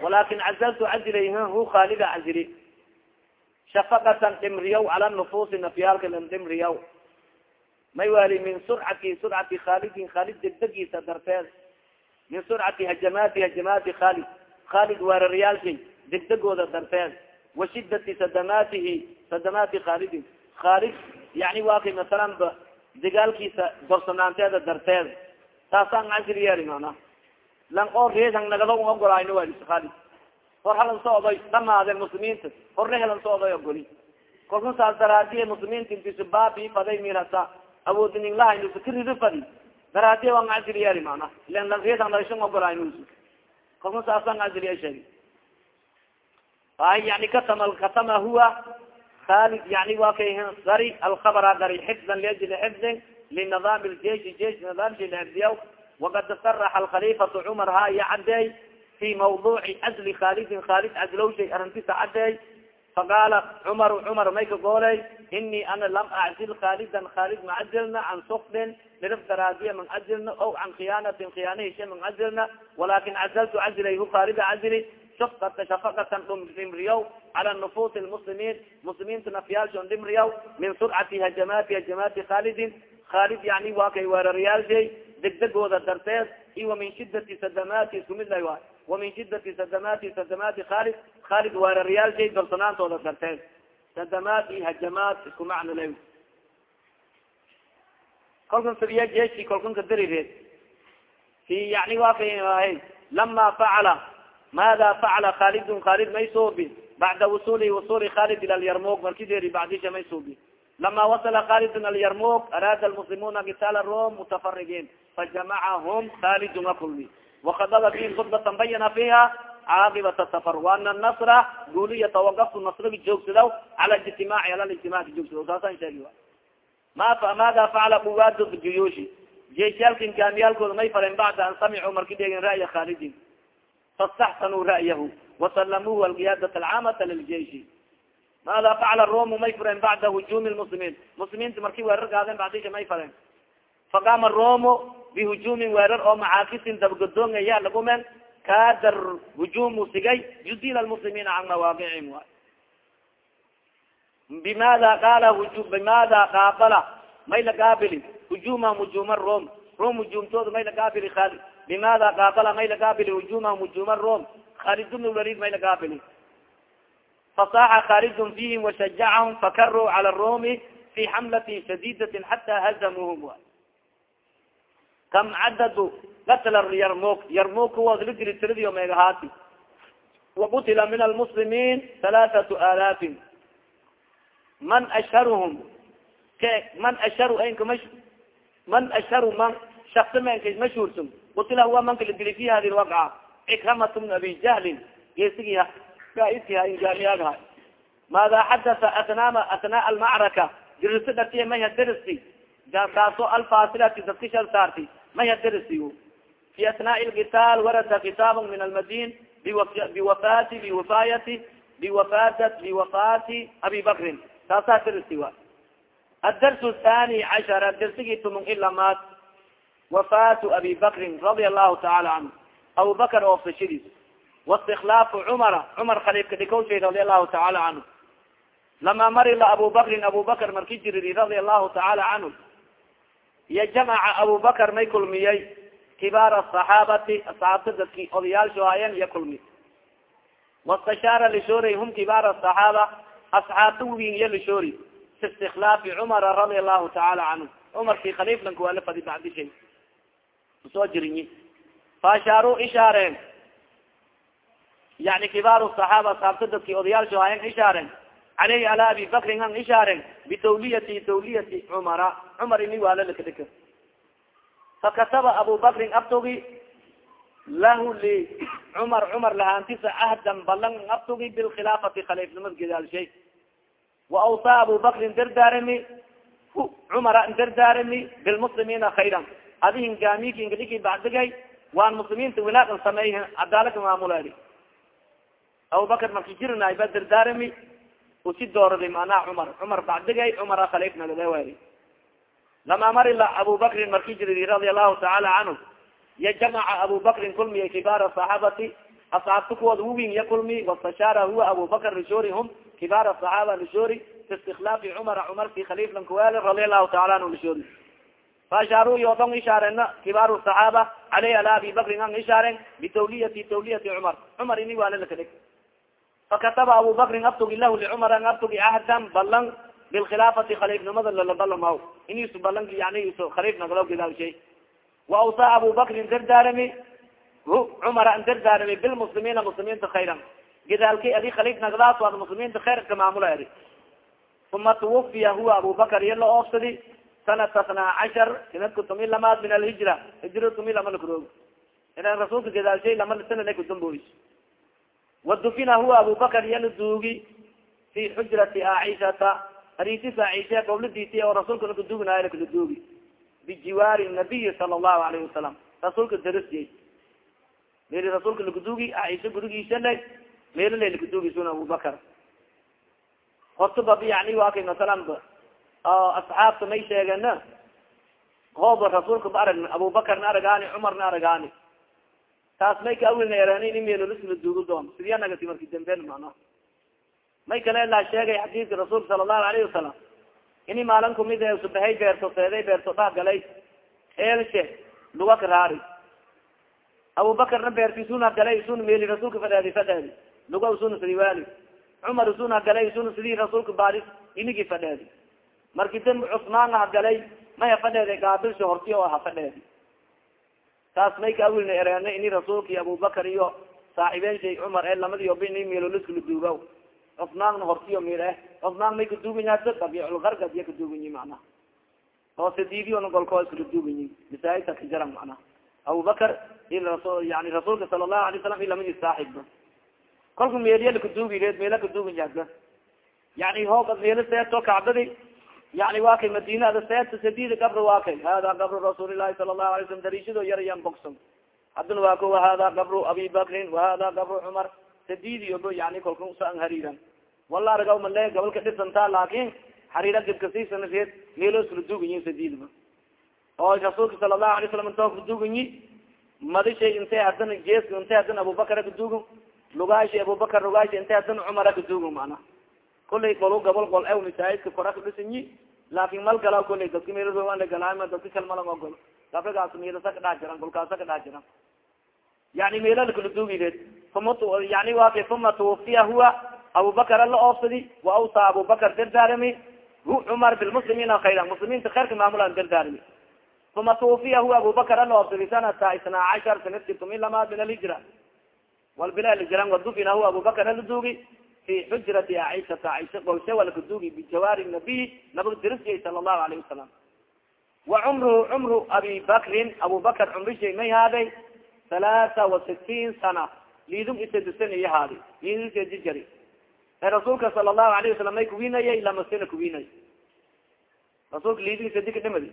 walakin cazaltu cazilay hu khalida cazili shafaqatan dhimriyaw cala nufuusi nafyaalka lan dhimriyaw may wali min surcati surcati khalidin khalid degdegiisa darteed min surcati hajamaati hajamaati khalid khalid weerarayaalshay degdegooda darteed wa shidati sadamaatihi sadamaati khalidin. Khalid yani waa kay masalan ba dagaalkiisa gorsanaanteeda darteed taasaan casri yeeli mana lan oo reesan nagado ogolaayno waa khalid. Hor halan socday dhamaadeen muslimiinta. Horna helan socday ogoli kolku saas daraadiye muslimiinta intisu baabi faday mirasa awoodininglahaynus karido fadi daraadiye waa casri yeeli mana ilan lan reesan nagashan ogolaayno kolku saasaan casri ye sheegi ay yani katama katama huwa khalid yani wa kay dari alkhabra dari xifdan liajli xifdin linidaam ljeish jeish nidaamshi laxifdiya wakad saraxa alkhalifatu cumar ha iya cadeey fi mawduci azli khalidin khalid azlowshay arintisa cadeey faqaala cumar cumar may ka gooley ana lam aczil khalidan khalid macazilna can sukdin lirif daraadiya man cazilna o can khiyaanatin khiyaana heshe man cazilna walakin cazaltu cazilayhu khalida cazili shafata shafaqatan dhimriyaw cala nufuusi lmuslimiin muslimiinta nafyaalshon dhimriyaw min surcati hajamaati hajamaati khaalidin khaalid yani waa kay weerarayaalshay degdegooda darteed i wa min shidati sadamaati isku mid la waay wa min shidati sadamaati sadamaati khaalid khaalid weerarayaalshay dorsanaantooda darteed sadamaat i hajamaat isku macno la kolkan sabiya jeshi kolkan ka darireed fi yani waa kay lama facala maada facala khaalidun khaalid may suubi bacda wusuli wusuli khaalid ila lyarmug markideeri bacdisha may suubi lama wasala khaalidun alyarmug araada almuslimuna kitaala rom mutafarigin fajamacahum khaalidun akulmi wakadaba fi khudbatan bayana fiha caaqibat safar. Waana nasra guuliya tawaqaftu nasragi joogsadaw cala ijtimaaci ala ijtimaaci joogsadaw. Saasaan sheegi ma maada facala quwaad juyuushi jeesyaalkin gaamiyaalkooda may faren bacda an samicuu marki degen ra'ya khaalidin fastaxsanuu ra'yahu wasalamuhu alqiyaadat alcaamata liljeishi maada facala romu may fureen bacda hujuumi lmuslimiin muslimiinta marki weerar gaadeen bacdisha may fareen faqaama romo bihujuumin weerar oo macaakisin dabgadoongaya lagumen kaada hujuumu sigay yuzil lmuslimiina can mawaaqicihim waay bimada qaala bimada qaabala may lagaabili hujumahum hujuma rom rom hujumtooda may lagaabili khaalid bimada qaabala may lagaabili hujumahum hujuma rom khaalid bn walid may lagaabili fasaxa khaalidun fihim washajacahum fakaruu cala romi fi xamlatin shadidatin xata hazamuhum kam cadadu gatla yarmuk yarmuk kuwaas la diri tiradiyo meegahaati wakutila min almuslimiin halaathatu alaafin man ashharuhum ke man ashharu anka ma man ashharu man shaksi manka mashhuursun kutila huwa manka la dili fi hadi lwaqca ikramat bn abi jahlin. Geesigiha gaiskiha ingaamiyagaha maada xadasa atnaama atnaa almacraka dirisi dhatiya maya derisi kaaso alfasilati dadka shal saarti. Maya derisi fi atnaai lkitaal warada kitaab min almadin biwafati biwafayati biwafadat biwafati abi bakrin taasaa derisi wa adars thani cashara dersigii tumung ilamaad wafatu abi bakrin radia allahu taala canhu abu bakr oofsashadiis waistikhlaafu cumara cumar khaliifka dhikowshay radia allahu taala canhu lama marila abu bakrin abu bakr marki jiriri radia allahu taala canhu iyo jamaca abu bakr may kulmiyey kibaar asaxaabati asaxaabta dadki odayaalsho haayeen iyo kulmi wastashaara lishoorey hum asaxaaba asxaabta fi istikhlaafi cumara radia allahu taala canhu cumarkii khaliiflanka waa la fadi bacdi shay u soo jirinyi faashaaru ishaareen yani kibaaru saxaaba asaabta dadki odayaalsho hayan ishaaren caleyhi ala abi bakrin an ishaaren bitawliyati tawliyati cumara cumar ini waala lakadika fakataba abu bakrin abtogi lahu li cumar cumar lahaantisa ahdan balan abtogi bilkhilaafati khaliifnimad gedaalshay wa awsaa abu bakrin dardaarami cumara dardaarami bilmuslimiina khayran adi hingaamiki ingadhiki bacdigay waan muslimiinta wilaaqan sameey cadaalaka maamuledi abubakar marki jirinaay ba dardaarami usi dooradi manaa cumar cumar bacdigay cumara khaliif nagdeweri lama marila abu bakrin marki jiridi radia allahu tacaala canhu ya jamaca abu bakrin kulmiya kibaar saxaabati asxaabta kuwooda uwin ya kulmi wastashaara huwa abu bakr lishori hum kibaar saxaaba lishori fi istikhlaafi cumara cumarki khaliiflan kuweli radia allahu taala anhu lishori faashaaru yoodon ishaarena kibaaru saxaaba caleyh ala abi bakrin an ishaaren bitawliyati tawliyati cumar cumar ini waala lakadhig fakataba abu abtugi lahu licumar an abtugi ahdan balan bilkhilaafati khaliifnimada lalabalamaw inisu balanki yani isu khaliif nagalo gidaawshay wa awsaa abu dardaarami cumara an dardaarami bilmuslimiina muslimiinta khayran. Gidaalki adi khaliif nagdaas waad muslimiinta khayrka maamula eri uma tuwafiya huwa abu bakar iya la oofsadi sanata tnaa cashar sanadka tumi lamaad min alhijra. Hijra tumi lama lakuroogo ilan rasuulka gadaalshay lama sanad kudamboys wadufina huwa abu bakar iya la duugi fi xujrati aishata. Hariisisa aisha gawladiisi oo rasuulka lakaduuginayo lakala duugi. Bijiwaari nabiyi sala allahu alayhi wasalam rasuulka darasiyey meli rasuulka lakaduugi aisha gurigiisa le meelo le lakaduugi suna abubakar hortaba yani waa kay masalan asxaabta may sheegena hooba rasuulka ba aragn abubakarna aragaani cumarna aragaani. Taas may ka awilna ereen in meelolisla duugo doon. Sidiya nagati marki dambeen macnaha may kale laa sheegay xadiidka rasuulka sala allahu alayhi wasalam ini maalin kumid subahay beerto seeday beerto dhah galay. Eelshe luga karaari abubakarna beerti isuna galay isuna meeli rasuulka fadheedi fadheedi luga isuna sidi waali cumar isuna galay isuna sidii rasuulka baari inigi fadheedi marki damb cusmaan ha galay may ha fadheede gaabilsha horti oo ha fadheedi taas may ka awilna ereena ini rasuulka abubakar iyo saaxiibeen shay cumar ee lamadiyo bini meeloliskala duugaw cusmaanna hortiyo mil eh cusmaan may kaduuganyato dabiiculgargad iya kaduuganyi macnaha oo sadiidiona golkoo iskala duuganyi masaajidka kajaran macnaha abubakar yani rasuulka sala allahu alay salam i lamadi saaxibba kolka meeliya lakaduugireed meela kaduuganyaasa yani hooga meelo seeto kacbadi yani waa kay seeta sadida gabro waa kay hada gabru rasuulilahi sala allahu alay slam dariishado yarayaan bogson haddana waa ko wahada gabru abi bakrin wahada gabru cumar sadidiyobo yani kolka saan hariiran wala argaw male gabalka dhisantaa laakin hariira gibkasiisanareed meelo isla duuganyi sadidba oo rasuulka sala allahu alay salam intoo kaduuganyi madishay intay hadana jeeska intay hadana abubakar kaduugan lugaashi abubakar lugaashi intay hadana cumara kaduugan mana kulay golo gabol gol ew masaajidka kora kadhisanyi laakin mal gala kulay dadka meelroan galaama dadka kal malang ogol gafagaas meelasa ka dhaa jiran golkaasa ka dhaa jiran. Yani meelala kala duugireed uma yani kay uma tuwafiya huwa abubakar ala oofsadi wa awsaa abubakar dardaarami. Hu cumar bilmuslimiina khayra muslimiinta khayrka maamulan dardaarami uma tuwafiya huwa abubakar ala oofsadi sanata isnaa cashar sanadki tumi lamaad min alhijra walbila hijran wadufina huwa abubakar ala duugi fi xujrati aishata aisha golshe walakaduugi bijawaari nabiy nabag dirisiyay sala allahu alayhi wasalam wa cumruhu cumru abi bakrin abubakar cumrishay may haaday halaata wa sitiin sana lidum isadsan iyo haadi lidum isadijari ee rasuulka sala allahu alayhi wasalam may kuwinayay lama sina kuwinay rasuulka lidum isadi ka dhimadi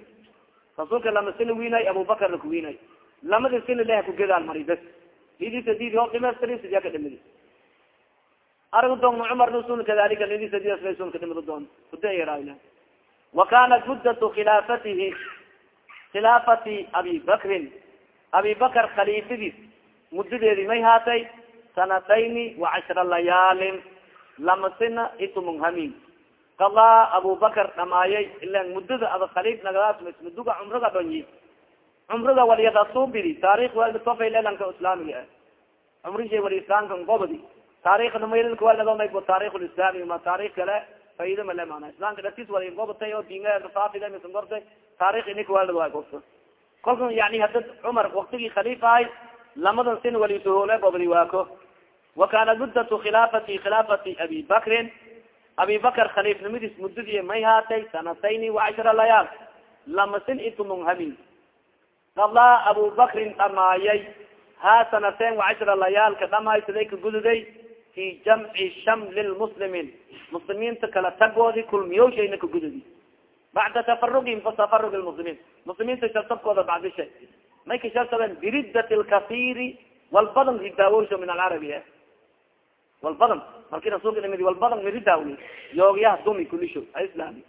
rasuulka lama sina winay abubakarna kuwinay lamadi sina leh kugadaal mari ka dhimadi arag doon cumar nusun kadalika lidum isadidsun ka dhimado doon. Kudayarayla wa kanat muddatu khilaafatihi khilaafati abi bakrin. Abi bakr khaliifadiis muddadeedi may haatay sanatayni wa cashra layaalin. Lama sina itumunghamin kadaa abubakar dhamaayay ilan muddada ada khaliif nagadaas masmuduga cumriga dhonyi cumriga walyadasubidi taarikh waltofaylelanka islaamiga ah. Cumrishay wali islaamka gobodi taarikhna maylka walnagomay taarikh lislami ma taarikh kale faida male mana islamka dakis wali gobatay oo dinga faafida misan gortay taarikh inika walnag waa gobta kolka yani hada cumar waktigii khaliif ahay lamadan sin walisuhoole gobdi waako wa kanat muddatu khilaafati khilaafati abi bakrin abi bakr khaliifnimadiis muddadii may haatay sanatayni wa cashra layaal lama sin itumunghamin qadaa abu bakrin dhamaayay ha sanateen wa cashra layaalka dhamaaysaday ka gududay fi jamci shamli lmuslimiin muslimiinta kala tagoodi kulmiyowshayna ka gududi bacda tafarugihim fa tafarug lmuslimiin muslimiinta shartabkooda bacdisha may ka shartaben biriddat lkasiri walbadan ridaawosho min alcarabi walbadan marki rasulka dhimidi walbadan miridaawi yoogyaha dumi kulisho aislami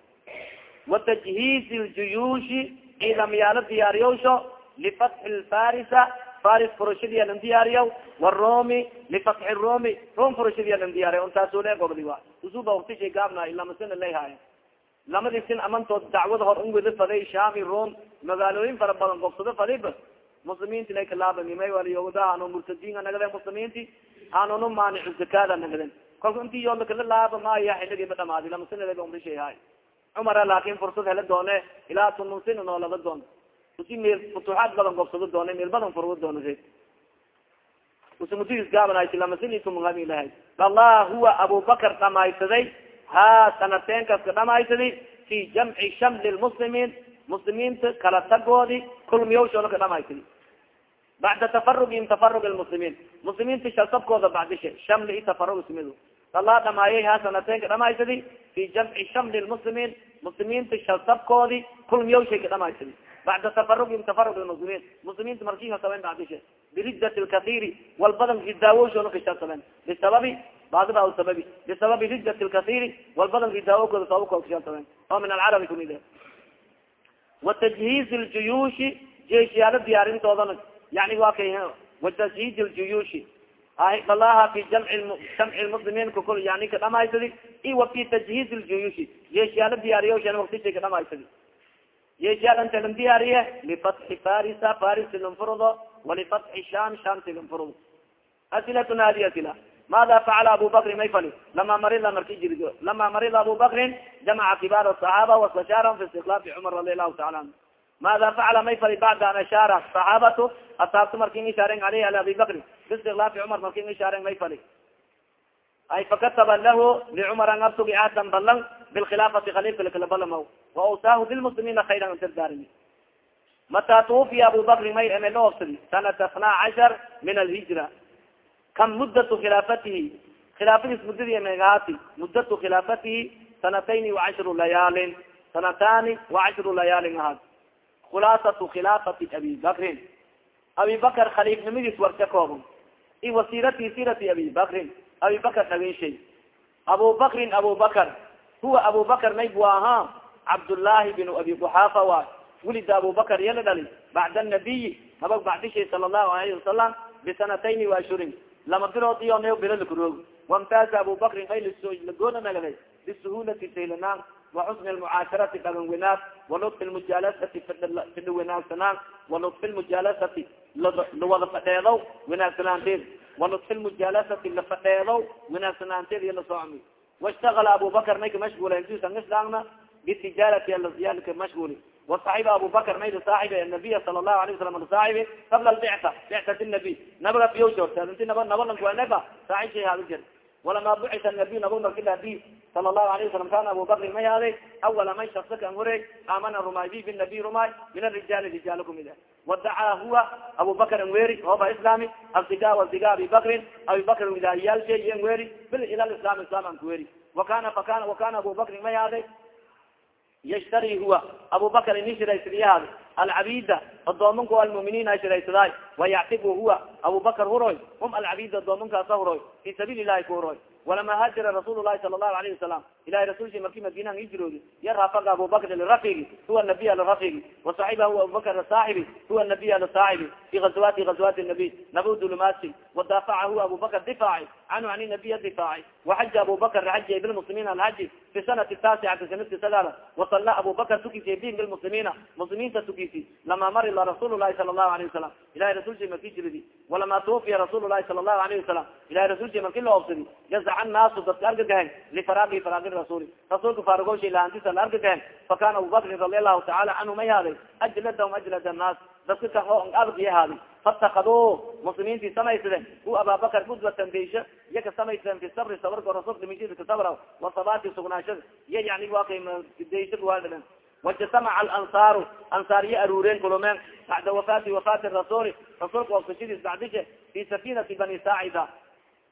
watajhiiz ljuyuushi ciidamyaalo diyaariyowsho lifatxi lfarisa faris furashadiya lan diyaariya waromi lifatxi romi rom furashadiya lan diyaariya untaasole gobdi wa usuba waktishay gaabna ilamasina layhaaya lamadii sin amantood dacwada hor unwada faday shami rom magaalooyin fara badan gobsado fadiba muslimiinti lay kalaabamimay waliyogda ano murtadiinga nagden muslimiinti anono maanicu zakada nagden kolka inti yoo lakala laaba maya xiligiiba dhamaadi lamasinadaba umrishahay cumara laakin fursad hele doone ilaa tununsin noolada doon usi meel futuuxaad badan gobsado doone meel badan furga doona re usimudis gaabanaysi lamasinitumunami lahay allah huwa abubakar dhamaysaday ha sanateenkaska dhamaysadi fi jamci shamli lmuslimiin muslimiinta kala tagoodi kulmiyawshooda ka dhamaysadi bacda tafarugihim tafarug lmuslimiin muslimiinta shaltabkooda bacdisha shamli i tafarug ismid allah dhamaayay ha sanateenka dhamaysadi fi jamci shamli lmuslimiin muslimiinta shaltabkoodi kulmiyawshay ka dhamaysadi bacda tafarugihim tafarug lmuslimiin muslimiinta markii hasaben bacdisha biriddat lkahiri walbadan ridaawowshooda ka shalsaben bisababi badiba sababi bisababi riddat lkahiri walbadan ridaawokooda sababkooda ka shalsaben oo min alcarabi kumid watajhiiz ljuyuushi jeeshiyaalo diyaarintoodana yani wa kay watashiid ljuyuushi balaha fi jamci lmuslimiin kakul yani ka dhamaysadi i wa fi tajhiiz ljuyuushi yeesyaala diyaariya waktishay ka dhamaysadi yeesyaal anta lan diyaariye lifatxi farisa faris lanfurdo walifatxi sham shamsi lanfurdo asilatun hadi asila mada facala abu bakri may fali lama marida marki jiri lama marida abu bakrin jamaca kibaar aصaxaaba wastashaarahum fi istiklaafi cumar radi allahu taala anhu mada facala may fali bacda an ashaara صaxaabatu asaabtu markin ishaaren aleyh ala abi bakri bistiklaafi cumar markin ishaaren may fali ay fakataba lahu licumar an abtugi ahdan balan bilkhilaafati khaliifka lakala balama waawsaahu bilmuslimiina khayran antardaari mata tuwufiya abu bakri may emelo obsadi sanata itnaa cashar min alhijra kam muddatu khilaafatihi khilaafadiis muddadii megaati muddatu khilaafatihi sanatayni wacashru layaalin sanatani wacashru layaalin ahaad khulaasatu khilaafati abi bakrin abi bakr khaliifnimadiis warka kooban i wasirati sirati abi bakrin abi bakr dhaginshay abu bakrin abu bakr huwa abu bakr may bu ahaa cabdullaahi bin abi kuxaafa wa wulida abu yala dhali bacda nabiyi nabag bacdishay sala allahu alayhi wasalam bisanatayni waashurin lama bilood iyo ne bilo lakuroog wamtaaza abu bakrin ay lagoona nagday bisuhulati saylanaan waxusni lmucaasharati dhagan winaag walutfi lmujaalasati fidhi winaagsanaan walutfi lmujaalasati lawada fadheedow winaagsanaanteed walutfi lmujaalasati lafadheedow winaagsanaanteed iyo lasocmi washtagala abu bakr may ka mashgula intusangisdaangna bitijaarati alasiyaalka mashguli وصaxiب abu bakr may saaib nabiy sala الlahu alayه wasalam saaib qabla lbicta bictat nabiy nabaga biyo joorta inti naba nabalankuaneba saaib shay hada jir walama bucisa nabiy nabog marki laadi sala lahu alayh wasalam kana abubakrin may haaday awala may shafsakan ware amana rumay bi binabiy rumay min arijaali rijaal kumida wadacaa huwa abubakar an hooba islami aziga waziga abi bakrin abi bakr wilaayiyaalshe iyo bil ila islam islam an kuweri wakana fakana abubakrin may haaday yshtari huwa. Abu bakr ini shiraysadiyahaad alcabida adoomanka almuminiin a shiraysaday. Wayactibu huwa. Abu bakr huroy. Hum alcabida adoomankaasa huroy. Fi sabiili ilahi ku huroy. Walama haajira rasuul lahi sala lahu alayhi wasalam ilahi rasulki marki madinahan hijroodi ya rafaga abu bakr lirafigi huwa nabiy lirafigi wasaxiba huwa abubakr saaxibi huwa nabiy lisaaxibi fi gazawati gazawati nabiy naba dulumaasi wadaafaca huwa abu bakr difaaci canhu an nabiy difaaci waxaja abu bakr xaji bilmuslimiin alhaji fi sanati taasicati sanadki sagaala wasala abu bakr tukisi bin bilmuslimiina muslimiinta tukisi lama marila rasuul lahi sala lahu wasalam ilahi rasulki marki jiridi walama tuwafiya rasuul lahi sala lahu alayhi wasalam ilahi rasulki marki la obsadi yazaca naasu dadka argagahen lifaragi faragi rasuli rasuulka faarigosha laantisa la argagahen fakana abu bakrin radi allahu taala canhu may haaday ajladahum ajlad annaas dadka kan oo argiya haaday fatakaduu muslimiintii samaysade hu ababakar gudwatan daysha iya ka samaysaden fi sabri sabarka rasulka mijida ka sabra wasabati sugnaashada iya yani waa kay daysha kuwaadalen wajatamaca alansaaru ansaariya aruureen kulumeen bacda wafaati wafaati rasuuli rasuulka waskashadiis bacdishe fi safinati bani saacida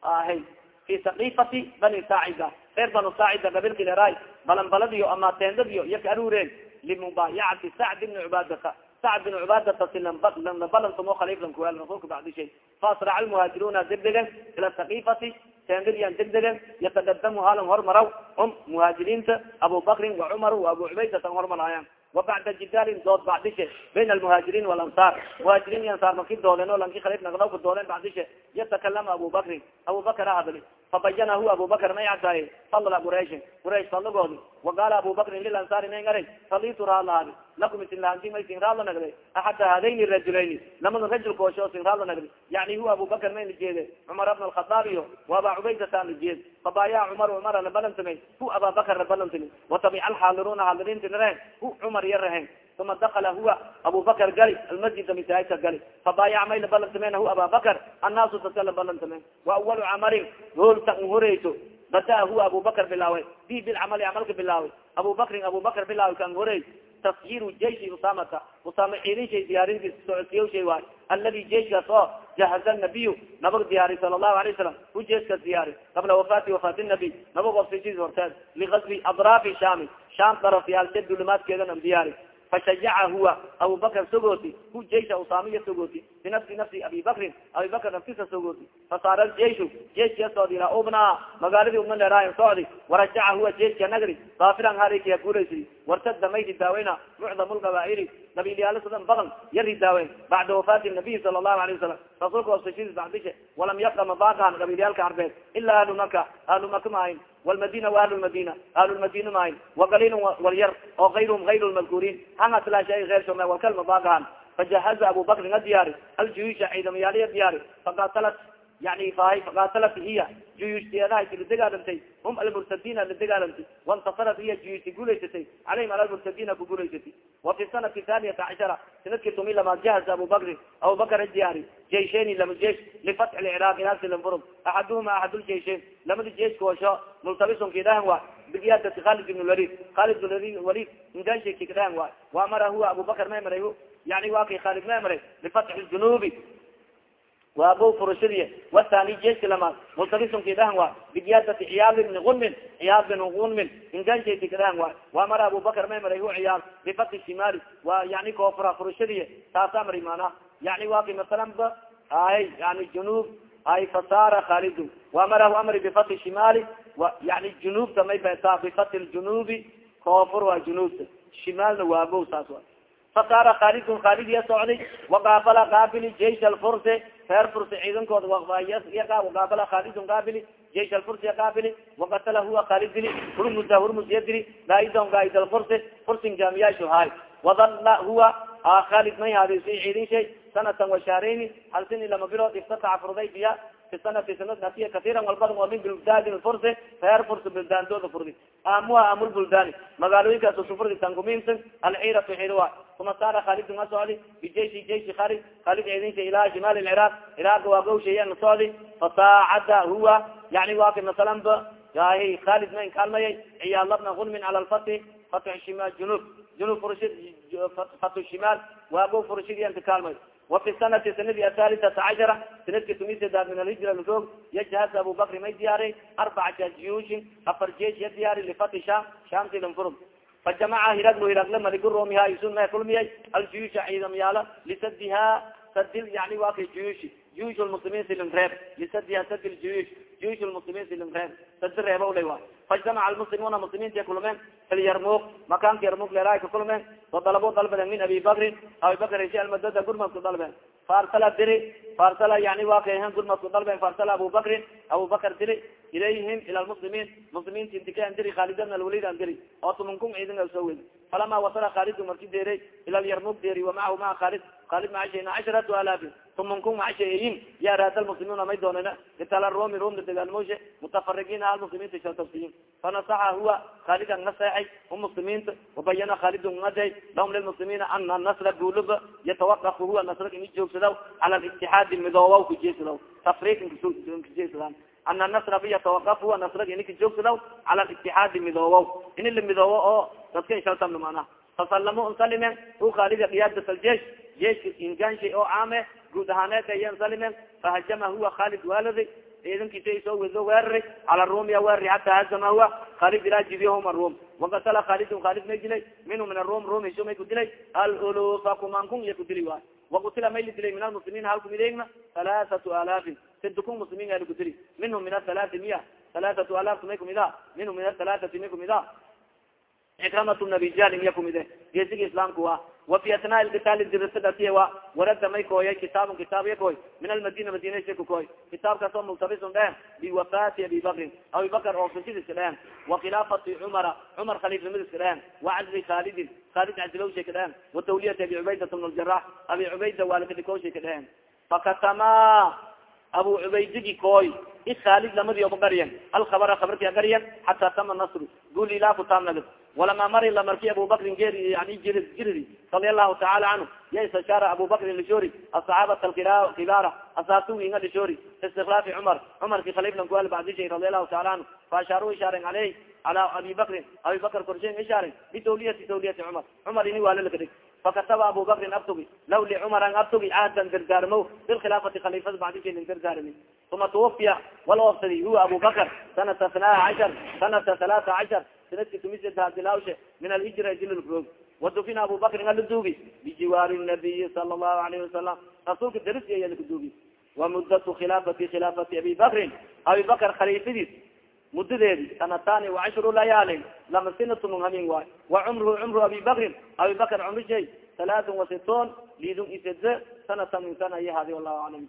ahay fi sakifati bani saacida reer banu saacida gabilki leray balanbaladiyo ama teendadiyo iya ka aruureen limubaayacati sacd bni cubaadata. Sacd bin cubaadata si labalantumo khaliiflankuweel rasulka bacdishay faasraca almuhaajiruna degdegen ila sakifati teendadiyan degdegen yataqadamu halan hormaraw um muhaajiriinta abu bakrin wa cumar wa abu cubaydatan hormaraayan وabacda jidaalin dood bacdishe bayn almuhaajiriin walansaar muhaajiriin iyo ansaar marki doolen o lanki khaliif nagdawka doolen bacdishe yatakalama abu bakrin. Abu bakr ahadli fabayana hu abu bakr may cadaaye fadla qurayshin quraysh fadlagoodi waqaala abu bakrin lilansaari may ngaray falitu raadlahaadi lakum isinlahanti may sin raadla nagday axada hadayni rajulayni lamada rajul koosho sin raadla nagday yani huwa abu bakr may najeede cumar bna alkhadaab iyo wa aba cubaydata najeed fabaya cumar cumar labalantamay hu aba bakr labalantami watabica alxaadiruna xaadiriinti nareen hu cumar yaraheen uma dakala huwa abu bakr gali almasjida masaajidka gali fabaayac may labalantameen hu aba bakr annaasu dadka labalantameen wa awalu camarin hoolta n horeyso badaa huwa abu bakr bilaaway bi bilcamali camalka bilaaway abu bakrin abu bakr bilaawi kan horey tasyiru jeishi usamata usama ciirin shay diyaarintiis socodsiyaw shay waay aladi jeiskaas oo jahaza nabiyu nabag diyaari sala allahu alay wasalam hu jeeskas diyaari qabla wafaati wafaati nabiy nabag ofsishis horteed ligasbi adraafi shami sham darafyaalse dulimaadkeedan an diyaari fashayaca huwa abu bakr sogooti hu jeisha usaamiya sogooti binafsi nafsi abi bakrin abi bakr sogooti fasaara jeishu jeiskiya soodi ilaa ubna magaaladii ubna leeraayo socdi warajaca huwa jeiska nagri daafiran harikiya guulaysi wartada may ridaaweyna mucdam lgabaa'iri qabiilyaala sadan badan ya ridaaweyn bacda wafaati nabiyi sala allahu alayh wasalam rasuulka ofsashadiis bacdishe walam yabqa mabaakaan qabiilyaalka arbeed ila ahlu maka ahlu maka maahin wlmadina wa ahlu lmadina ahlulmadina maahin waqaliilun walyar oo ayruhum ayru lmadkuuriin hangaslaasha ersho walkal mabaakaan fajahaza abu bakrin a diyaari aljuyusha ciidamayaaliya diyaari faqatalat yani fahay faqatalat hiya juyushtiadaha la dagaalamtay hum almurtadiina la dagaalamtay waintasarat hiya juyushti guulaysatay calayhim ala ku guulaysatay. Wa fi sanati thaniyata cashara sanadki tumi lamaad jahaza abu bakrin abu bakr a diyaari jeysheni lama jeish lifatxi lciraaq inasilnfurug axaduhuma axad ljeysheen lamada jeish koosho multabison kidahan wa bigiyaadati khalid ibn walid. Khalid ibn walid inganshe kikdahan wa waamara huwa abu bakr may maray yani wa kay khalid lifatxi junubi waa go furashadiy wathani jeska lamaad multabisonkidahan wa bigiyaadati ciyaad ibni gunmin ciyaad bin gunmin ingansheyti kadahan wa waa mara abubakar may maray hu ciyaad bifati shimali waa yani koofura furashadiy taasa mari mana yani wa kay masalan ba ay yani junub ay fasara khalidu waa marahu amri bifati shimali yani junubta may beta bifati ljunubi koofur waa junubta shimaalna waa go saas wa fasaara khaalidun khaalid ya socday waqaabala qaabili jeish alfurse reer furse ciidankooda waqaabala khaalidun qaabili jeish alfurse qaabili waqatala huwa khaalid dili hurmusa hurmus ya dili gaaidon gaaid alfurse fursin jaamiyaashu haay wadalla huwa khaalid may haadisay ciidin shay sanatan washaareyni hal sini lama bilood iftataca furday biya fi sanati sanad nasiya katiiran walbadan oo min bildaadi furse reer furse bildaandooda furdi amuha amulbuldaani magaalooyinkaas sufurdi tankumiimsan alciiratu xirwa uma saara khaalidun a socdi bijeishi jeishi khalid khalid ciidinsa ilaa shimaal lciraaq ciraaq waa gawsheeya na socdi fasaacada huwa yani waa ka masalan ba yahi khalid ma inkaalmayay ciyaalabna gunmin cala lfati fatu shimaal junub junub furshid fatu shimaal waa go furshid kaalmay wafi sanati sanadi athalisata cashara sanadki tumisedaad min alhijra lroog yajhaz abu bakri may diyaari arbaca jiyushin afar jeesh ya diyaari lifati sham shamti lanfurug fajamaca hiraglo hiragle maligu romiha isun may kulmiyay aljuyusha ciidamyaala lisadiha sadil yani waa kay juyushi juyush lmuslimiin silin reeb lisadiha sadil juyush juyush lmuslimiin silin reeb sadi reeba ulay wa faijtamaca almuslimuuna muslimiinta kulmeen fil yarmuk makaanka yarmuk leeraay ka kulmeen wadalabo dalbaden min abi bakrin abi bakr si almadada gurmadku dalbeen faarsala diri faarsala yani kayhan gurmadku dalbeen faarsala abu bakrin abu bakr diri ilayhim ila lmuslimiin muslimiinta intikaan diri khaalid bn alwalid an diri oo tumankun ciidan soo wedi falama wasala khaalid marki deeray ila lyarmuk deri wamacahu maa khaalid khaalid macashayna casharatu alaafin tumankun macashayin ya raada lmuslimuuna may doonana itala romi romna dagaalmooshe mutafarigiin al muslimiinta shaltabsiyin fanasaxa huwa khaalidan naseexay u muslimiinta wabayana khaalidun aday lahum lilmuslimiina ana nasra guuluba yatawaqafu huwa nasra ini joogsadaw cala litixaadi midooba kujeesadaw tafriqin kajeesadaan ana nasra bi yatawaqaf huwa nasrag ini kajoogsadaw cala litixaadi midooba ini la midoobo oo dadka shaltamna manaha fasalamo nsalimen u khaalida qiyaadat aljesh jeska inganshay oo caame guud ahaaneed ay nsalimen fahajama huwa khaalid waaladi ciidankiisa soo wedo weerari cala rumya weerari hata hazama huwa khaalid ilaa jibiyahum arum wakatala khaalidun khaalid may dilay minhu min arum rum hiso may ku dilay alulufa kumankun iya ku dili waay wakutila may la dilay min almuslimiin hal kumidegna halaathatu alaafin sidukun muslimiin aa laku dili minhum min athalaati miya halaathatu alaaftu may kumida minhum min athalaatati may kumida. Ikramatu nabijali miya kumide. Geesiga islaamku wa wafi atnaa lkitaali dirisadaasiy wa warada may kooyay kitaabun kitaab ya kooy min almadina madinasa kukooy kitaabkaas oo multabisun dhehen biwafaati abi bakrin abi bakr oofasidiska dhehen wa khilaafati cumara cumar khaliifnimadiska dhehen wa cazli khaalidin khaalid cazilowshay ka dhehen wa tawliyati abi cubaydat bn ljarax abi cubayda waalakadikooshay ka dhehen fakatama abu cubaydigi kooy i khaalid lamadioba garyan alkhabara khabarkia garyan xataa tama nasru gul ilaa kutaamnagd walama mari la marki abu bakrin geri yani jiri jiridi radia allahu taala canhu ya istashaara abu bakrin lishori asaxaabata alkibaara asaasuginga lishori istiklaafi cumar cumarki khaliiflan kual bacdishay radia allahu taala canhu faashaaru ishaaren caleyh cala abi bakrin abi ishaaren bitawliyati tawliyati cumar cumar ini waala lakadig fakataba abu bakrin abtugi law licumaran abtugi cahdan dardaarmo bilkhilaafati khaliifada bacdishay lin dardaarmi uma tuwafiya wala oofsadi huwa abu bakr sanata thnaa cashar sanata halaata cashar sanadki tumisadaadilawshe min alhijra dililroog wadufina abubakrin ala duugi bijiwaari nabiyi sala allahu alayhi wasalam rasuulka daris aya lakaduugi wa mudatu khilaafati khilaafati abi bakrin abi khaliifadiis mudadeedi sanatani acashru layaali lama sinatun hamin waay wa cumruhu cumru abi bakrin abi bakr cumrishay halaatun wasitoon lidun isd min sana wallahu aclam